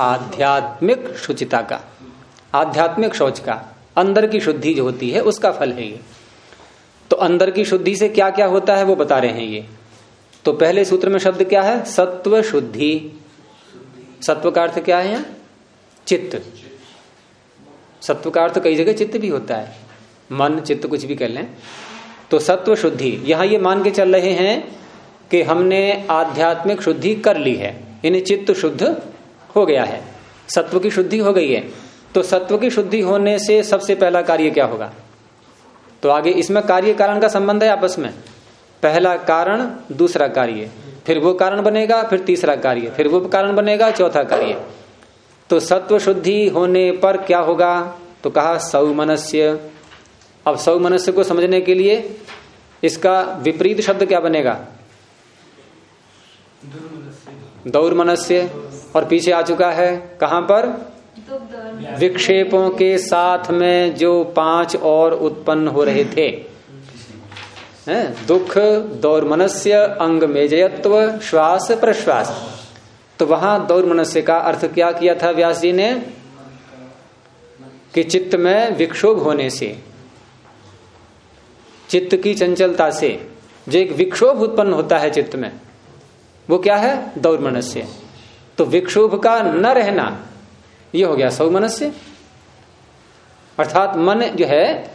आध्यात्मिक शुचिता का। आध्यात्मिक शौच का। अंदर की शुद्धि जो होती है, उसका फल है ये। तो अंदर की शुद्धि से क्या क्या होता है, वो बता रहे हैं ये। तो पहले सूत्र में शब्द क्या है? सत्व शुद्धि सत्व का अर्थ क्या है? चित्त। सत्व का अर्थ कई जगह चित्त भी होता है। मन, चित्त कुछ भी कर लें। तो सत्व शुद्धि, यहाँ ये मान के चल रहे हैं कि हमने आध्यात्मिक शुद्धि कर ली है। यानी चित्त शुद्ध हो गया है। सत्व की शुद्धि हो गई है। तो सत्व की शुद्धि होने से सबसे पहला कार्य क्या होगा? तो आगे इसमें कार्य कारण का संबंध है आपस में। पहला कारण, दूसरा कार्य। फिर वो कारण बनेगा फिर तीसरा कार्य फिर वो कारण बनेगा चौथा कार्य। तो सत्व शुद्धि होने पर क्या होगा? तो कहा सौ मनस्य। अब सौमनस्य को समझने के लिए इसका विपरीत शब्द क्या बनेगा? दौर मनस्य और पीछे आ चुका है कहाँ पर? विक्षेपों के साथ में जो पाँच और उत्पन्न हो रहे थे। है? दुख दौर मनस्य अंग मेजयत्व श्वास, प्रश्वास। तो वहाँ दौर मनस्य का अर्थ क्या किया था व्यास जी ने? कि चित्त में विक्षोभ होने से, चित्त की चंचलता से, जो एक विक्षोभ उत्पन्न होता है चित्त में, वो क्या है? दौर मनस्य तो विक्षोभ का न रहना, ये हो गया सौ मनस्य अर्थात मन जो है,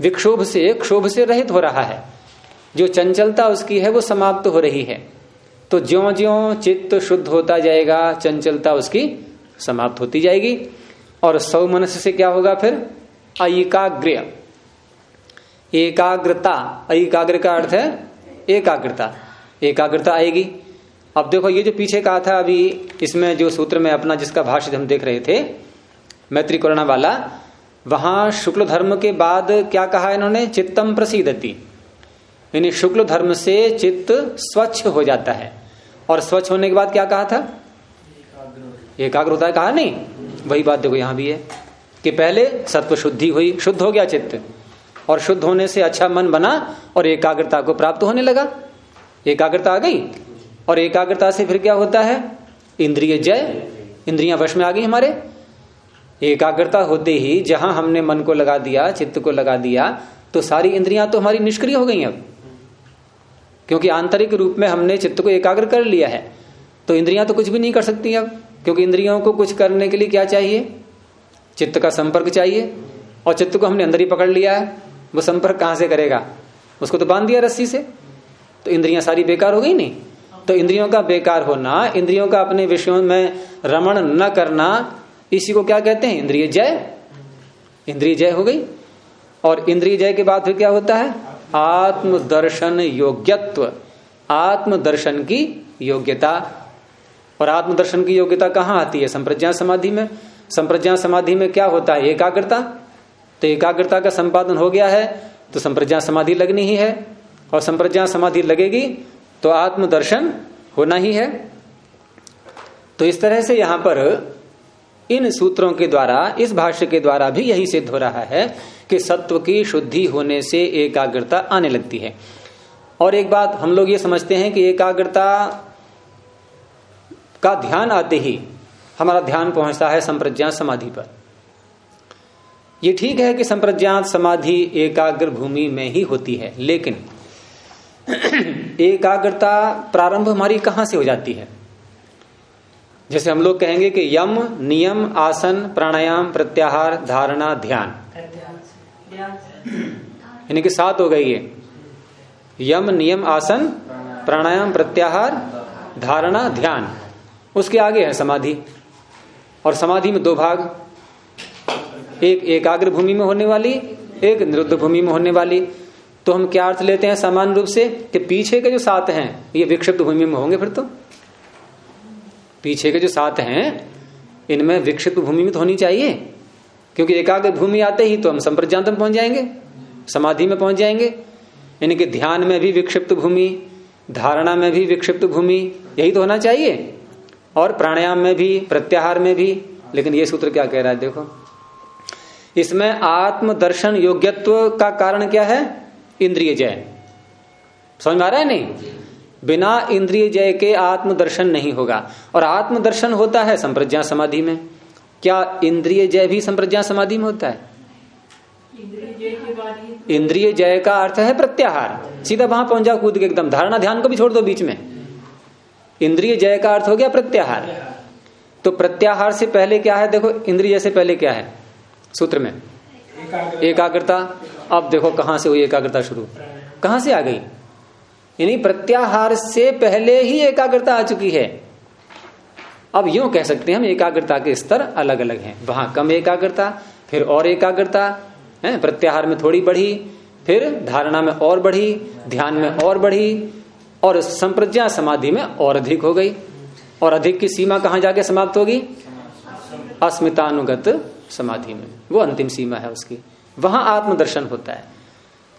विक्षोभ से, क्षोभ से रहित हो रहा है। जो चंचलता उसकी है, वो समाप्त हो रही है। तो ज्यो ज्यो चित्त शुद्ध होता जाएगा, चंचलता उसकी समाप्त होती जाएगी। और सौ मनस्य से क्या होगा फिर? अकाग्र एकाग्रता। एकाग्र का अर्थ है एकाग्रता। एकाग्रता आएगी। अब देखो, ये जो पीछे कहा था अभी, इसमें जो सूत्र में अपना जिसका भाष्य हम देख रहे थे मैत्री कोरोना वाला वहाँ शुक्ल धर्म के बाद क्या कहा इन्होंने? चित्तम प्रसिद्धति यानी शुक्ल धर्म से चित्त स्वच्छ हो जाता है। और स्वच्छ होने के बाद क्या कहा था? एकाग्र होता है। कहा नहीं? वही बात देखो, यहाँ भी है कि पहले सत्व शुद्धि हुई, शुद्ध हो गया चित्त। और शुद्ध होने से अच्छा मन बना और एकाग्रता को प्राप्त होने लगा। एकाग्रता आ गई। और एकाग्रता से फिर क्या होता है? इंद्रिय जय, इंद्रियाँ वश में आ गई हमारे। एकाग्रता होते ही जहाँ हमने मन को लगा दिया, चित्त को लगा दिया तो सारी इंद्रियाँ तो हमारी निष्क्रिय हो गई अब। क्योंकि आंतरिक रूप में हमने चित्त को एकाग्र कर लिया है। तो इंद्रियाँ तो कुछ भी नहीं कर सकती अब, क्योंकि इंद्रियों को कुछ करने के लिए क्या चाहिए? चित्त का संपर्क चाहिए, और चित्त को हमने अंदर ही पकड़ लिया है। वो संपर्क कहाँ से करेगा? उसको तो बाँध दिया रस्सी से। तो इंद्रियाँ सारी बेकार हो गई नहीं? तो इंद्रियों का बेकार होना, इंद्रियों का अपने विषयों में रमण न करना, इसी को क्या कहते हैं? इंद्रिय जय। इंद्रिय जय हो गई। और इंद्रिय जय के बाद फिर क्या होता है? आत्मदर्शन योग्यत्व। आत्मदर्शन की योग्यता। और आत्मदर्शन की योग्यता कहाँ आती है? संप्रज्ञा समाधि में? संप्रज्ञा समाधि में क्या होता है? एकाग्रता? तो एकाग्रता का संपादन हो गया है तो संप्रज्ञा समाधि लगनी ही है। और संप्रज्ञा समाधि लगेगी तो आत्मदर्शन होना ही है। तो इस तरह से यहाँ पर इन सूत्रों के द्वारा, इस भाष्य के द्वारा भी यही सिद्ध हो रहा है कि सत्व की शुद्धि होने से एकाग्रता आने लगती है। और एक बात हम लोग ये समझते हैं कि एकाग्रता का ध्यान आते ही हमारा ध्यान पहुँचता है संप्रज्ञात समाधि पर। यह ठीक है कि संप्रज्ञात समाधि एकाग्र भूमि में ही होती है, लेकिन [clears throat] एकाग्रता प्रारंभ हमारी कहाँ से हो जाती है? जैसे हम लोग कहेंगे कि यम, नियम, आसन, प्राणायाम, प्रत्याहार, धारणा, ध्यान। यानी कि सात हो गई है यम, नियम, आसन, प्राणायाम, प्रत्याहार, धारणा, ध्यान। उसके आगे है समाधि। और समाधि में दो भाग। एक एकाग्र भूमि में होने वाली, एक निरुद्ध भूमि में होने वाली। तो हम क्या अर्थ लेते हैं सामान्य रूप से? कि पीछे के जो सात हैं, ये विक्षिप्त भूमि में होंगे फिर तो। पीछे के जो सात हैं, इनमें विक्षिप्त भूमि में तो होनी चाहिए। क्योंकि एकाग्र भूमि आते ही तो हम संप्रज्ञात में पहुँच जाएँगे, समाधि में पहुँच जाएँगे। यानी कि ध्यान में भी विक्षिप्त भूमि, धारणा में भी विक्षिप्त भूमि, यही तो होना चाहिए। और प्राणायाम में भी, प्रत्याहार में भी। लेकिन ये सूत्र क्या कह रहा है, देखो। इसमें आत्म दर्शन योग्यत्व का कारण क्या है? इंद्रिय जय। समझ में आ रहा है नहीं? बिना इंद्रिय जय के आत्मदर्शन नहीं होगा। और आत्मदर्शन होता है संप्रज्ञा समाधि में। क्या इंद्रिय जय भी संप्रज्ञा समाधि में होता है? इंद्रिय जय का अर्थ है प्रत्याहार। सीधा वहाँ पहुँच जाओ कूद के एकदम। धारणा ध्यान को भी छोड़ दो बीच में। इंद्रिय जय का अर्थ हो गया प्रत्याहार। तो प्रत्याहार से पहले क्या है? देखो, इंद्रिय से पहले क्या है? सूत्र में। एकाग्रता। अब देखो कहाँ से हुई एकाग्रता शुरू। कहाँ से आ गई? यानी प्रत्याहार से पहले ही एकाग्रता आ चुकी है। अब यूँ कह सकते हैं हम, एकाग्रता के स्तर अलग अलग हैं। वहाँ कम एकाग्रता, फिर और एकाग्रता, है, प्रत्याहार में थोड़ी बढ़ी, फिर धारणा में और बढ़ी, ध्यान में और बढ़ी, और संप्रज्ञा समाधि में और अधिक हो गई। और अधिक की सीमा कहाँ जाके समाप्त होगी? अस्मितानुगत समाधि में। वो अंतिम सीमा है उसकी। वहाँ आत्मदर्शन होता है।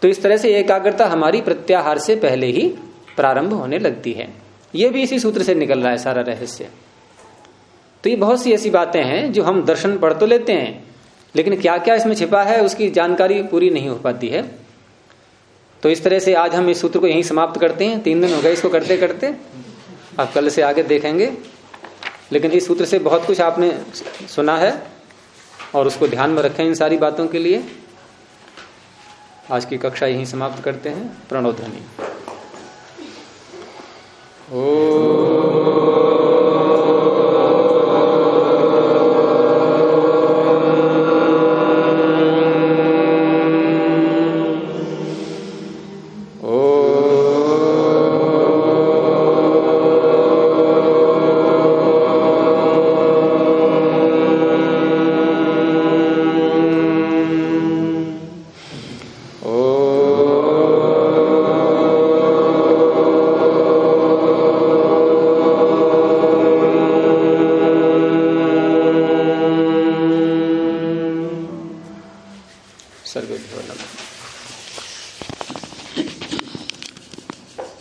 तो इस तरह से एकाग्रता हमारी प्रत्याहार से पहले ही प्रारंभ होने लगती है। ये भी इसी सूत्र से निकल रहा है सारा रहस्य। तो ये बहुत सी ऐसी बातें हैं जो हम दर्शन पढ़ तो लेते हैं, लेकिन क्या क्या इसमें छिपा है उसकी जानकारी पूरी नहीं हो पाती है। तो इस तरह से आज हम इस सूत्र को यहीं समाप्त करते हैं। तीन दिन हो गए इसको करते करते। अब कल से आगे देखेंगे। लेकिन इस सूत्र से बहुत कुछ आपने सुना है और उसको ध्यान में रखें इन सारी बातों के लिए। आज की कक्षा यहीं समाप्त करते हैं। प्रणोध्वनि ओ